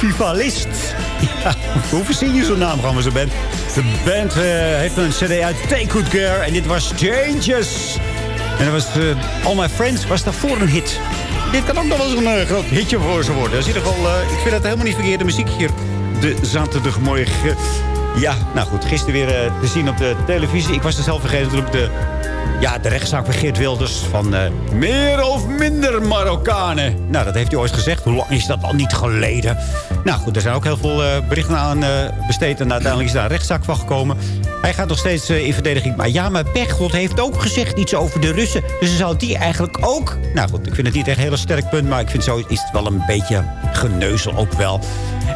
Revivalist. Ja, hoe verzin je zo'n naam gewoon met zo'n band? De band eh, heeft een cd uit Take Good Care. En dit was Changes. En dat was eh, All My Friends was daarvoor een hit. Dit kan ook nog wel eens een eh, groot hitje voor ze worden. Dat is in ieder geval, ik vind het helemaal niet verkeerde muziek hier. De zaterdagmorgen. Ja, nou goed. Gisteren weer te zien op de televisie. Ik was er zelf vergeten natuurlijk de, ja, de rechtszaak van Geert Wilders. Van meer of minder Marokkanen. Nou, dat heeft hij ooit gezegd. Hoe lang is dat al niet geleden? Nou goed, er zijn ook heel veel eh, berichten aan eh, besteed. En uiteindelijk is daar een rechtszaak van gekomen. Hij gaat nog steeds eh, in verdediging. Maar ja, maar Pechtold heeft ook gezegd iets over de Russen. Dus dan zou die eigenlijk ook... Nou goed, ik vind het niet echt een heel sterk punt. Maar ik vind zo is het wel een beetje geneuzel ook wel.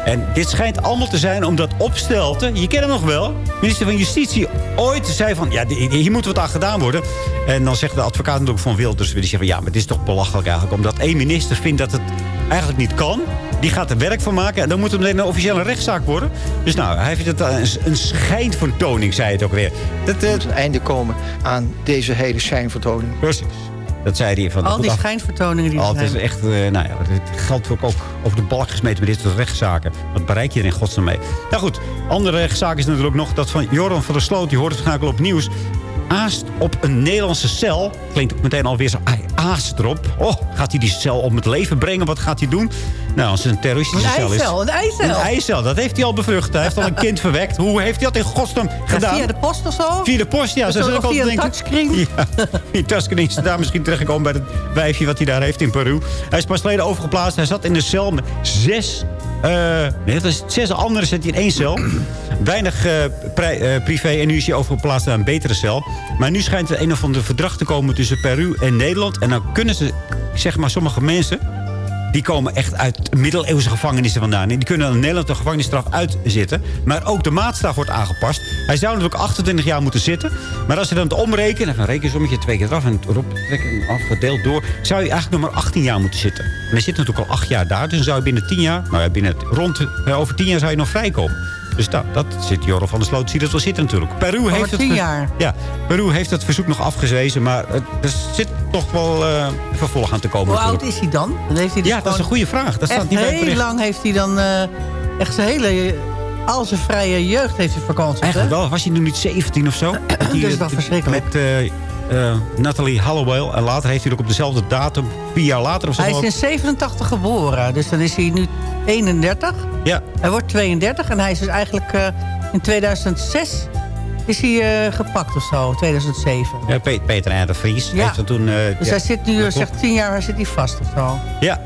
En dit schijnt allemaal te zijn omdat Opstelten... Je kent hem nog wel. Minister van Justitie ooit zei van... Ja, hier moet wat aan gedaan worden. En dan zegt de advocaat natuurlijk van Wilders... Die zegt van ja, maar het is toch belachelijk eigenlijk. Omdat één minister vindt dat het eigenlijk niet kan. Die gaat er werk van maken. En dan moet het meteen een officiële rechtszaak worden. Dus nou, hij vindt het een, een schijnvertoning, zei het ook weer. Dat, Er moet een einde komen aan deze hele schijnvertoning. Precies. Dat zei hij. Van, Al die schijnvertoningen die er zijn. echt, eh, nou ja, het geldt ook, ook over de balk gesmeten met dit soort rechtszaken. Wat bereik je er in godsnaam mee? Nou goed, andere rechtszaak is natuurlijk nog dat van Joran van der Sloot. Die hoort het waarschijnlijk al op nieuws. Aast op een Nederlandse cel. Klinkt ook meteen alweer zo, ai, aast erop. Oh, gaat hij die cel om het leven brengen? Wat gaat hij doen? Nou, als het een terroristische cel is. een eicel. Een eicel, dat heeft hij al bevrucht. Hij heeft al een kind *laughs* verwekt. Hoe heeft hij dat in godsnaam gedaan? via de post of zo? Via de post, ja. Zo zo, of via een denken. touchscreen? *laughs* Ja, die touchscreen is daar misschien terechtgekomen bij het wijfje wat hij daar heeft in Peru. Hij is pas geleden overgeplaatst. Hij zat in de cel met zes... eh, nee, dat is zes anderen zit hij in één cel. Weinig eh, eh, privé en nu is hij overgeplaatst naar een betere cel. Maar nu schijnt er een of ander verdrag te komen tussen Peru en Nederland. En dan kunnen ze, zeg maar, sommige mensen... Die komen echt uit middeleeuwse gevangenissen vandaan. Die kunnen in Nederland een gevangenisstraf uitzitten. Maar ook de maatstaf wordt aangepast. Hij zou natuurlijk 28 jaar moeten zitten. Maar als je dan het omrekenen... Een rekensommetje, twee keer eraf en erop trekken en afgedeeld door... zou je eigenlijk nog maar 18 jaar moeten zitten. En hij zit natuurlijk al 8 jaar daar. Dus dan zou je binnen 10 jaar... Nou ja, binnen rond, eh, over 10 jaar zou je nog vrijkomen. Dus dat, dat zit Jorre van der Sloot. Ziet het wel zitten natuurlijk. Peru Over heeft het 10 ver- jaar. Ja, Peru heeft het verzoek nog afgewezen. Maar eh, er zit toch wel eh, een vervolg aan te komen. Hoe oud is hij dan? dan heeft hij dus Ja, dat is een goede vraag. Dat staat niet bij heel lang heeft hij dan... eh, echt zijn hele... Al zijn vrije jeugd heeft hij vakantie. Eigenlijk wel. Was hij nu niet 17 of zo? *clears throat* Dat Dat is wel verschrikkelijk. Met eh, eh, Natalie Holloway. En later heeft hij ook op dezelfde datum, vier jaar later of zo. Hij is in 87 geboren, dus dan is hij nu 31. Ja. Hij wordt 32 en hij is dus eigenlijk eh, in 2006 is hij eh, gepakt of zo, 2007. Ja, Pe- Peter R. de Vries Ja. heeft toen... Dus ja, hij zit nu, zeg 10 jaar zit hij vast of zo. Ja.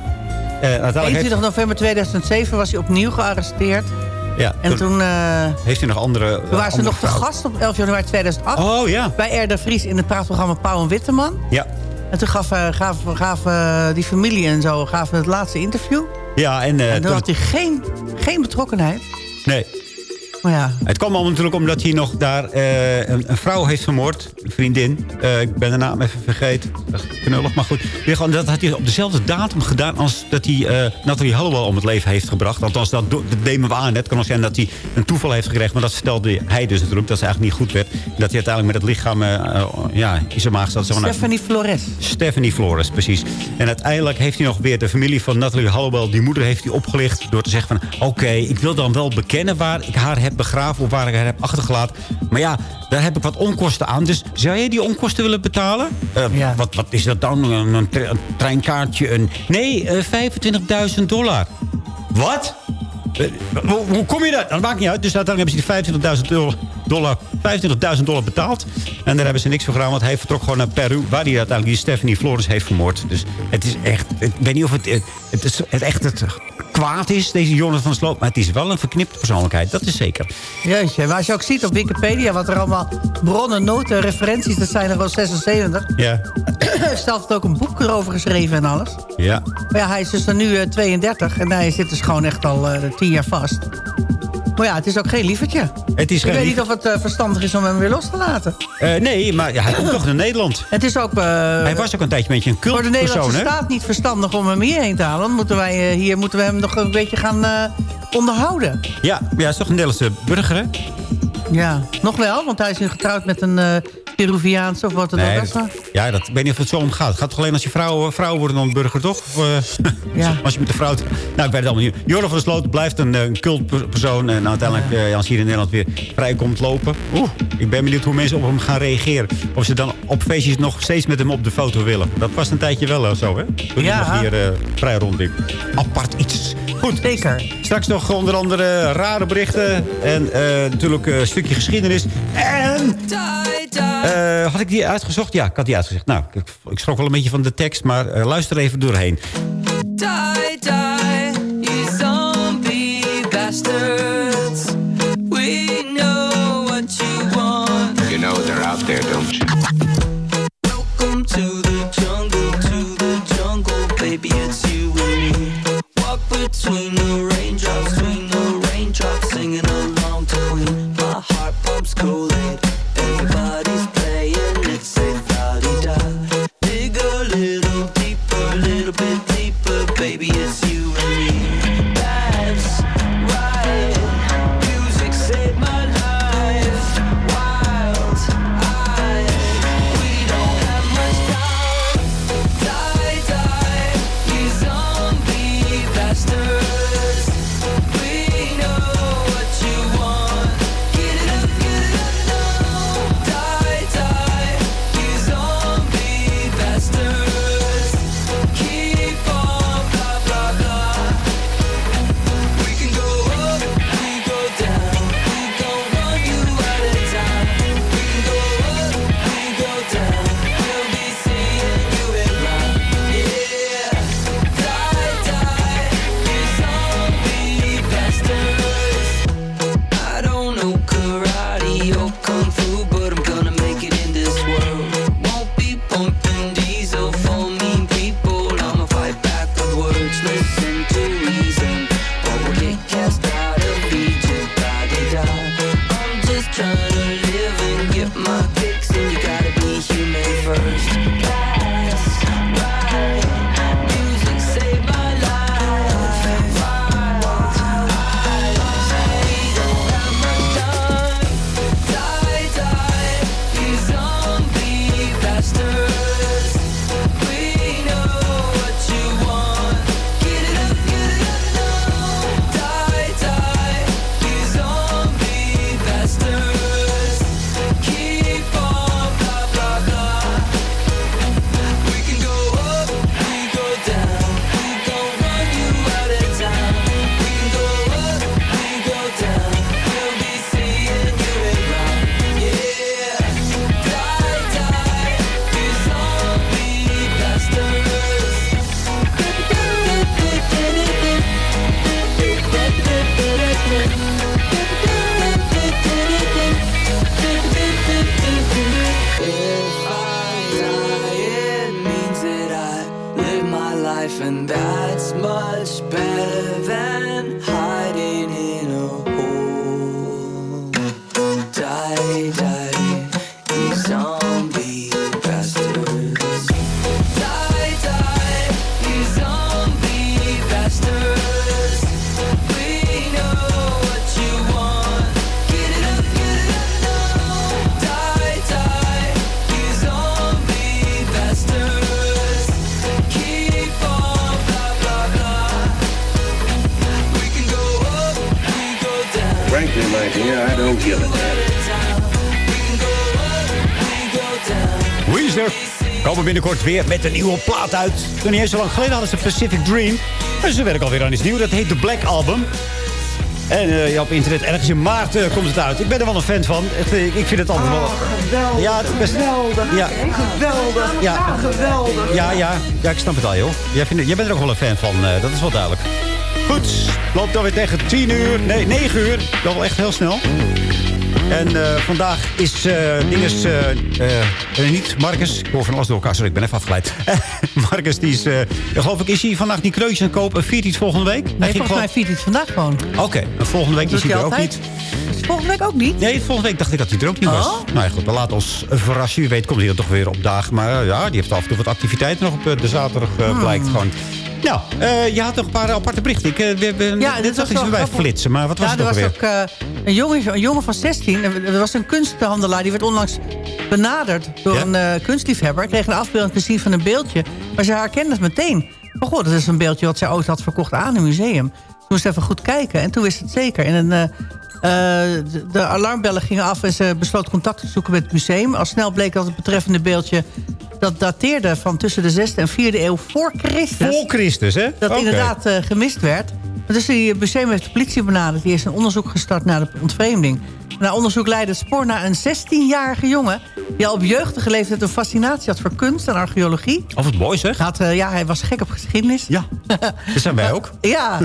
Eh, uiteindelijk 21 heeft, november 2007 was hij opnieuw gearresteerd. Ja, En toen, eh, heeft hij nog andere... toen waren ze nog te gast op 11 januari 2008. Oh ja. Bij R. de Vries in het praatprogramma Pauw en Witteman. Ja. En toen gaf, eh, gaven gaven, eh, die familie en zo gaven het laatste interview. Ja, en... eh, en toen toen- had hij geen, geen betrokkenheid. nee. Maar ja, Het kwam allemaal natuurlijk omdat hij nog daar eh, een, een vrouw heeft vermoord. Een vriendin. Eh, ik ben de naam even vergeten. Is Knullig, maar goed. Dat had hij op dezelfde datum gedaan als dat hij eh Nathalie Holloway om het leven heeft gebracht. Althans, dat, dat nemen we aan. Het kan ook zijn dat hij een toeval heeft gekregen. Maar dat vertelde hij dus natuurlijk. Dat ze eigenlijk niet goed werd. Dat hij uiteindelijk met het lichaam ja, in zijn maag zat. Van, Stephanie Flores. Stephanie Flores, precies. En uiteindelijk heeft hij nog weer de familie van Natalie Hollowell... die moeder heeft hij opgelicht door te zeggen van... oké, ik wil dan wel bekennen waar ik haar heb begraven... of waar ik haar heb achtergelaten. Maar ja, daar heb ik wat onkosten aan. Dus zou jij die onkosten willen betalen? Eh, wat, wat is dat dan? Een, een tre- een treinkaartje? Een... Nee, eh 25.000 dollar. Wat? Eh, Hoe, hoe kom je dat? Dat maakt niet uit. Dus uiteindelijk hebben ze die 25.000 dollar, dollar, 25.000 dollar betaald. En daar hebben ze niks voor gedaan. Want hij vertrok gewoon naar Peru. Waar hij uiteindelijk die Stephanie Flores heeft vermoord. Dus het is echt... Ik weet niet of het, het, het, is, het echt het kwaad is, deze Jonathan Sloop. Maar het is wel een verknipte persoonlijkheid. Dat is zeker. Jeetje, maar als je ook ziet op Wikipedia... wat er allemaal bronnen, noten, referenties... dat zijn er wel 76. Ja. Hij heeft zelf ook een boek erover geschreven en alles. Ja. Maar ja, hij is dus dan nu eh, 32 en hij zit dus gewoon echt al eh 10 jaar vast. Maar ja, het is ook geen lievertje. Het is Ik geen weet lief- niet of het eh, verstandig is om hem weer los te laten. Eh, nee, maar ja, hij komt toch naar Nederland. Het is ook... eh, hij was ook een tijdje een beetje een voor de cultpersoon, Nederlandse hè? staat niet verstandig om hem hierheen te halen. Dan moeten wij, hier moeten we hem nog een beetje gaan onderhouden. Ja, ja, hij is toch een Nederlandse burger, hè? Ja, nog wel, want hij is nu getrouwd met een eh Peruviaanse of wat het Nee, ook dat- ja, dat, ik weet niet of het zo omgaat. Het gaat toch alleen als je vrouw, vrouw wordt dan burger, toch? Of, eh, *laughs* Ja. als je met de vrouw... Nou, ik weet het allemaal niet. Joran van der Sloot blijft een, eh, een cultpersoon. En uiteindelijk, eh, als hij hier in Nederland weer vrij komt lopen... Oeh, ik ben benieuwd hoe mensen op hem gaan reageren. Of ze dan op feestjes nog steeds met hem op de foto willen. Dat was een tijdje wel eh, zo, hè? Toen Ja. hij nog hier eh, vrij rondliep. Apart iets. Goed. Zeker. Straks nog onder andere rare berichten. En eh, natuurlijk een stukje geschiedenis. En... eh, had ik die uitgezocht? Ja, ik had die uitgezocht. Nou, ik, ik schrok wel een beetje van de tekst, maar luister even doorheen. Die, die, a damn. Weezer komen binnenkort weer met een nieuwe plaat uit. Toen niet eens zo lang geleden hadden ze Pacific Dream. En ze werken alweer aan iets nieuws. Dat heet The Black Album. En eh, ja, op internet, ergens in maart eh, komt het uit. Ik ben er wel een fan van. Echt, eh, ik vind het altijd wel... Geweldig. Ja, het best... Geweldig. Ja. Geweldig. Ja. Ja, geweldig. Ja, ja, ja, ik snap het al, joh. Jij, vindt, jij bent er ook wel een fan van, dat is wel duidelijk. Goed, loopt alweer tegen 10 uur. Nee, 9 uur. Dat wel echt heel snel. En eh, vandaag is eh dinges, eh, niet Marcus. Ik hoor van alles door elkaar, sorry, ik ben even afgeleid. *laughs* Marcus, die is, geloof ik, is hij vandaag die kreutjes aan kopen? Viert hij het volgende week? Nee, volgens mij viert hij het vandaag gewoon. Oké, en volgende week is hij er ook niet. volgende week ook niet? Nee, volgende week dacht ik dat hij er ook niet was. Oh. Nou ja, goed, we laten ons verrassen. Wie weet komt hij dan toch weer op dagen. Maar ja, die heeft af en toe wat activiteiten nog op de zaterdag, Hmm. blijkt gewoon. Nou, eh, je had nog een paar aparte berichten. Ik, eh, we, we, Ja, dit was iets bij flitsen. Maar wat was ja, het er was ook eh, een, jongen, een jongen van 16. Er was een kunsthandelaar. Die werd onlangs benaderd door Ja? een kunstliefhebber. Kreeg een afbeelding te zien van een beeldje. Maar ze herkende het meteen. Oh god, dat is een beeldje wat zij ooit had verkocht aan een museum. Ze moest even goed kijken. En toen wist het zeker. In een, de, de alarmbellen gingen af en ze besloot contact te zoeken met het museum. Al snel bleek dat het betreffende beeldje... dat dateerde van tussen de 6e en 4e eeuw voor Christus. Voor Christus, hè? Dat inderdaad eh, gemist werd. Dus die museum heeft de politie benaderd. Die heeft een onderzoek gestart naar de ontvreemding. Na onderzoek leidde het spoor naar een 16-jarige jongen... die al op jeugdige leeftijd een fascinatie had voor kunst en archeologie. Of het mooi zeg. Had, eh, ja, hij was gek op geschiedenis. Ja, *laughs* dat zijn wij ook. Ja.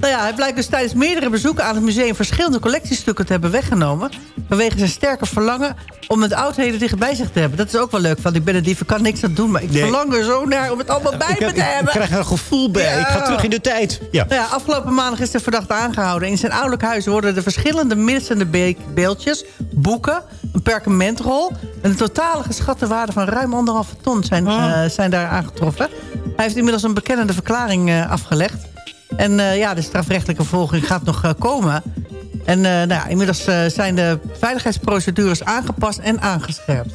Nou ja, hij blijkt dus tijdens meerdere bezoeken aan het museum... verschillende collectiestukken te hebben weggenomen... vanwege zijn sterke verlangen om het oudheden dicht bij zich te hebben. Dat is ook wel leuk, want ik ben een dief, ik kan niks aan doen... maar ik Nee. verlang er zo naar om het allemaal bij ik, me heb- te ik, hebben. ik krijg er een gevoel bij. Ja. Ik ga terug in de tijd. Ja. Nou ja, afgelopen maandag is de verdachte aangehouden. In zijn ouderlijk huis worden de verschillende missende be- beeldjes, boeken, een perkamentrol... en een totale geschatte waarde van ruim anderhalve ton zijn, Ah. eh, zijn daar aangetroffen. Hij heeft inmiddels een bekennende verklaring eh, afgelegd. En eh, ja, de strafrechtelijke vervolging gaat nog eh, komen. En eh, nou inmiddels zijn de veiligheidsprocedures aangepast en aangescherpt.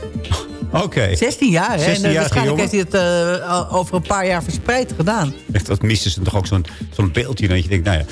Oké. 16 jaar, hè? En 16 eh, jaar waarschijnlijk jongen. heeft hij het eh, over een paar jaar verspreid gedaan. Echt, dat missen ze toch ook zo'n zo'n beeldje. Dat je denkt, nou ja.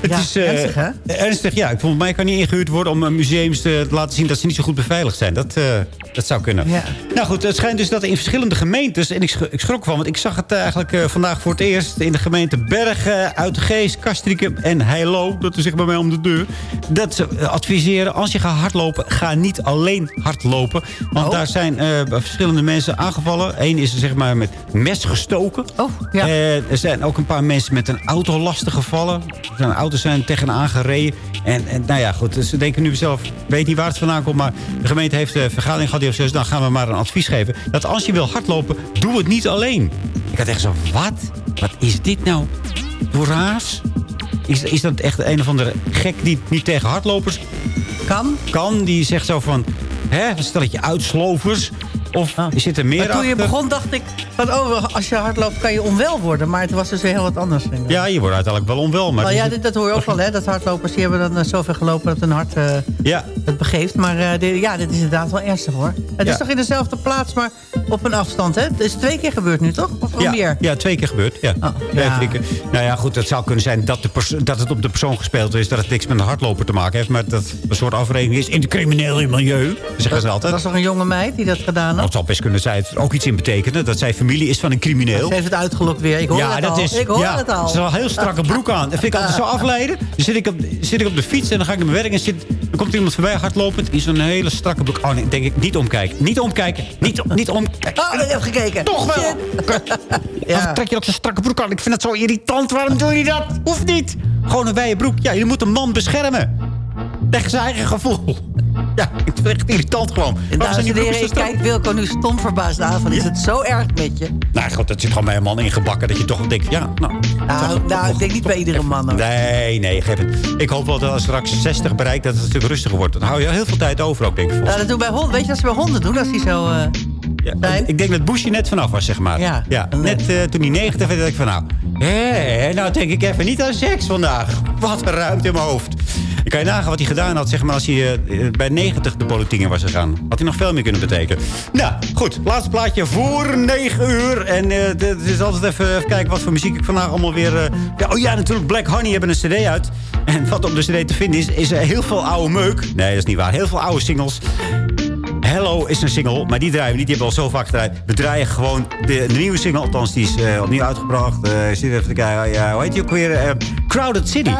Het Ja, is, eh, ernstig, hè? Ernstig, ja. Volgens mij kan niet ingehuurd worden om eh, museums eh, te laten zien dat ze niet zo goed beveiligd zijn. Dat, eh, dat zou kunnen. Ja. Nou goed, het schijnt dus dat in verschillende gemeentes... en ik, sch- ik schrok van, want ik zag het eigenlijk eh, vandaag voor het eerst... in de gemeente Bergen, Uitgeest, Castricum en Heilo. Dat is zeg bij mij om de deur. Dat ze eh, adviseren, als je gaat hardlopen... ga niet alleen hardlopen. Want Oh. daar zijn eh, verschillende mensen aangevallen. Eén is zeg maar met mes gestoken. Oh, ja. Eh, er zijn ook een paar mensen met een auto lastig gevallen. Zijn auto's zijn tegenaan gereden. En, en nou ja, goed, ze denken nu zelf, weet niet waar het vandaan komt... maar de gemeente heeft een vergadering gehad. Die heeft gezegd, dan gaan we maar een advies geven. Dat als je wil hardlopen, doe het niet alleen. Ik had echt zo, wat? Wat is dit nou? Raars? Is, is dat echt een of andere gek die niet tegen hardlopers Kan? kan? Die zegt zo van, hè, een stelletje uitslovers... Of is zit er meer Maar toen je begon dacht ik van oh, als je hard loopt kan je onwel worden. Maar het was dus weer heel wat anders. Ja, je wordt uiteindelijk wel onwel. Maar Maar het ja, dit- dat hoor je ook wel, hè? Dat hardlopers die hebben dan eh, zoveel gelopen dat hun hart eh, ja. het begeeft. Maar eh, ja, dit is inderdaad wel ernstig hoor. Het Ja. is toch in dezelfde plaats, maar op een afstand, hè? Het is twee keer gebeurd nu, toch? Of ja, meer? Ja, twee keer gebeurd. Ja. Twee, ja. keer. Nou ja, goed, het zou kunnen zijn dat, de dat het op de persoon gespeeld is. Dat het niks met een hardloper te maken heeft. Maar dat het een soort afrekening is in het criminele milieu. Zeggen ze Dat altijd. was toch een jonge meid die dat gedaan had? Het zou best kunnen zijn dat het ook iets in betekenen. Dat zij familie is van een crimineel. Ze heeft het uitgelokt weer. Ik hoor ja, het dat al. is. ik hoor ja, het al. Ze heeft een heel strakke broek aan. Dat vind ik altijd zo afleiden. Dan zit ik op, zit ik op de fiets en dan ga ik naar mijn werk. En zit, dan komt er iemand voorbij hardlopend in zo'n hele strakke broek. Oh nee, denk ik, niet omkijken. Niet omkijken. Niet, niet omkijken. *laughs* Oh, ik heb gekeken. Toch wel. Dan *laughs* trek je ook zo'n strakke broek aan. Ik vind het zo irritant. Waarom doe je dat? Hoeft niet. Gewoon een wijde broek. Ja, je moet een man beschermen. Tegen zijn eigen gevoel. Ja, ik vind het echt irritant gewoon. En dames en heren, ik kijk Wilco nu stom verbaasd aan. Van, is het zo erg met je? Nou goed, dat zit gewoon bij een man ingebakken. Dat je toch denkt, ja, nou... Nou, nou ik denk niet bij iedere man. hoor. Nee, nee, geef het. Ik hoop wel dat als straks 60 bereikt, dat het een stuk rustiger wordt. Dan hou je heel veel tijd over ook, denk ik. Nou, dat doen bij honden. Weet je wat ze bij honden doen als die zo... eh, Ja, ik denk dat Bushje net vanaf was, zeg maar. Ja. net eh, toen hij 90 werd, dacht ik van nou... Hé, nou denk ik even niet aan seks vandaag. Wat een ruimte in mijn hoofd. Ik kan je nagaan wat hij gedaan had, zeg maar, als hij eh, bij 90 de politiek in was gegaan. Had hij nog veel meer kunnen betekenen. Nou, goed. Laatste plaatje voor 9 uur. En eh, het is altijd even, even kijken wat voor muziek ik vandaag allemaal weer... ja, oh ja, natuurlijk, Black Honey hebben een cd uit. En wat op de cd te vinden is, is er heel veel oude meuk. Nee, dat is niet waar. Heel veel oude singles. Hello is een single, maar die draaien we niet. Die hebben we al zo vaak gedraaid. We draaien gewoon de, nieuwe single. Althans, die is eh, opnieuw uitgebracht. Eh ik zit even te kijken. Ja, hoe heet die ook weer? Eh, Crowded City.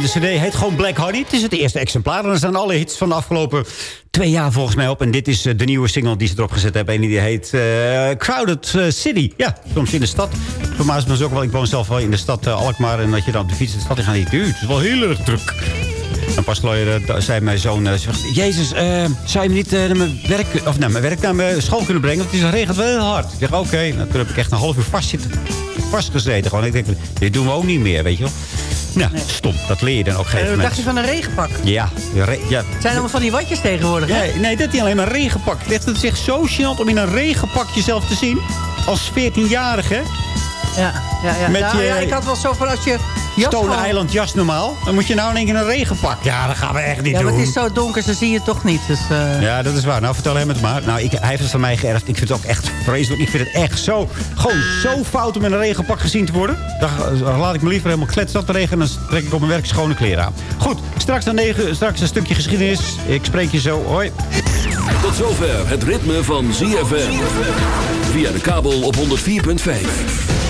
De cd heet gewoon Black Honey. Het is het eerste exemplaar. En er staan alle hits van de afgelopen twee jaar volgens mij op. En dit is eh, de nieuwe single die ze erop gezet hebben. En die heet eh, Crowded eh, City. Ja, soms in de stad. Voor mij is het ook wel. Ik woon zelf wel in de stad Alkmaar. En dat je dan op de fiets de stad in gaat. Het is wel heel erg druk. En pas zei mijn zoon... zegt, Jezus, zou je me niet naar mijn werk... Of naar mijn werk naar mijn school kunnen brengen? Want het regent wel heel hard. Ik zeg, oké. Nou, toen heb ik echt een half uur vast zitten, vastgezeten. Gewoon. Ik denk, dit doen we ook niet meer, weet je wel. Nou, stom. Dat leer je dan ook Eh, geen Wat dacht je van een regenpak? Ja, re- ja. Het zijn allemaal van die watjes tegenwoordig, hè? Nee, nee, dat niet alleen maar een regenpak. Het zich zo gênant om in een regenpak jezelf te zien? Als 14-jarige. Ja, ja, ja. Met Nou, je ja, ik had wel zo van als je gewoon- Island jas normaal. Dan moet je nou in één keer een regenpak. Ja, dat gaan we echt niet Ja, doen. het is zo donker, ze zien je toch niet. Dus, eh, Ja, dat is waar. Nou, vertel hem het maar. Nou, ik, hij heeft het van mij geërfd. Ik vind het ook echt vreselijk. Ik vind het echt zo, gewoon zo fout om in een regenpak gezien te worden. Dan, dan laat ik me liever helemaal kletsen op de regen... en dan trek ik op mijn werk schone kleren aan. Goed, straks, dan negen, straks een stukje geschiedenis. Ik spreek je zo. Hoi. Tot zover het ritme van ZFM. Via de kabel op 104.5.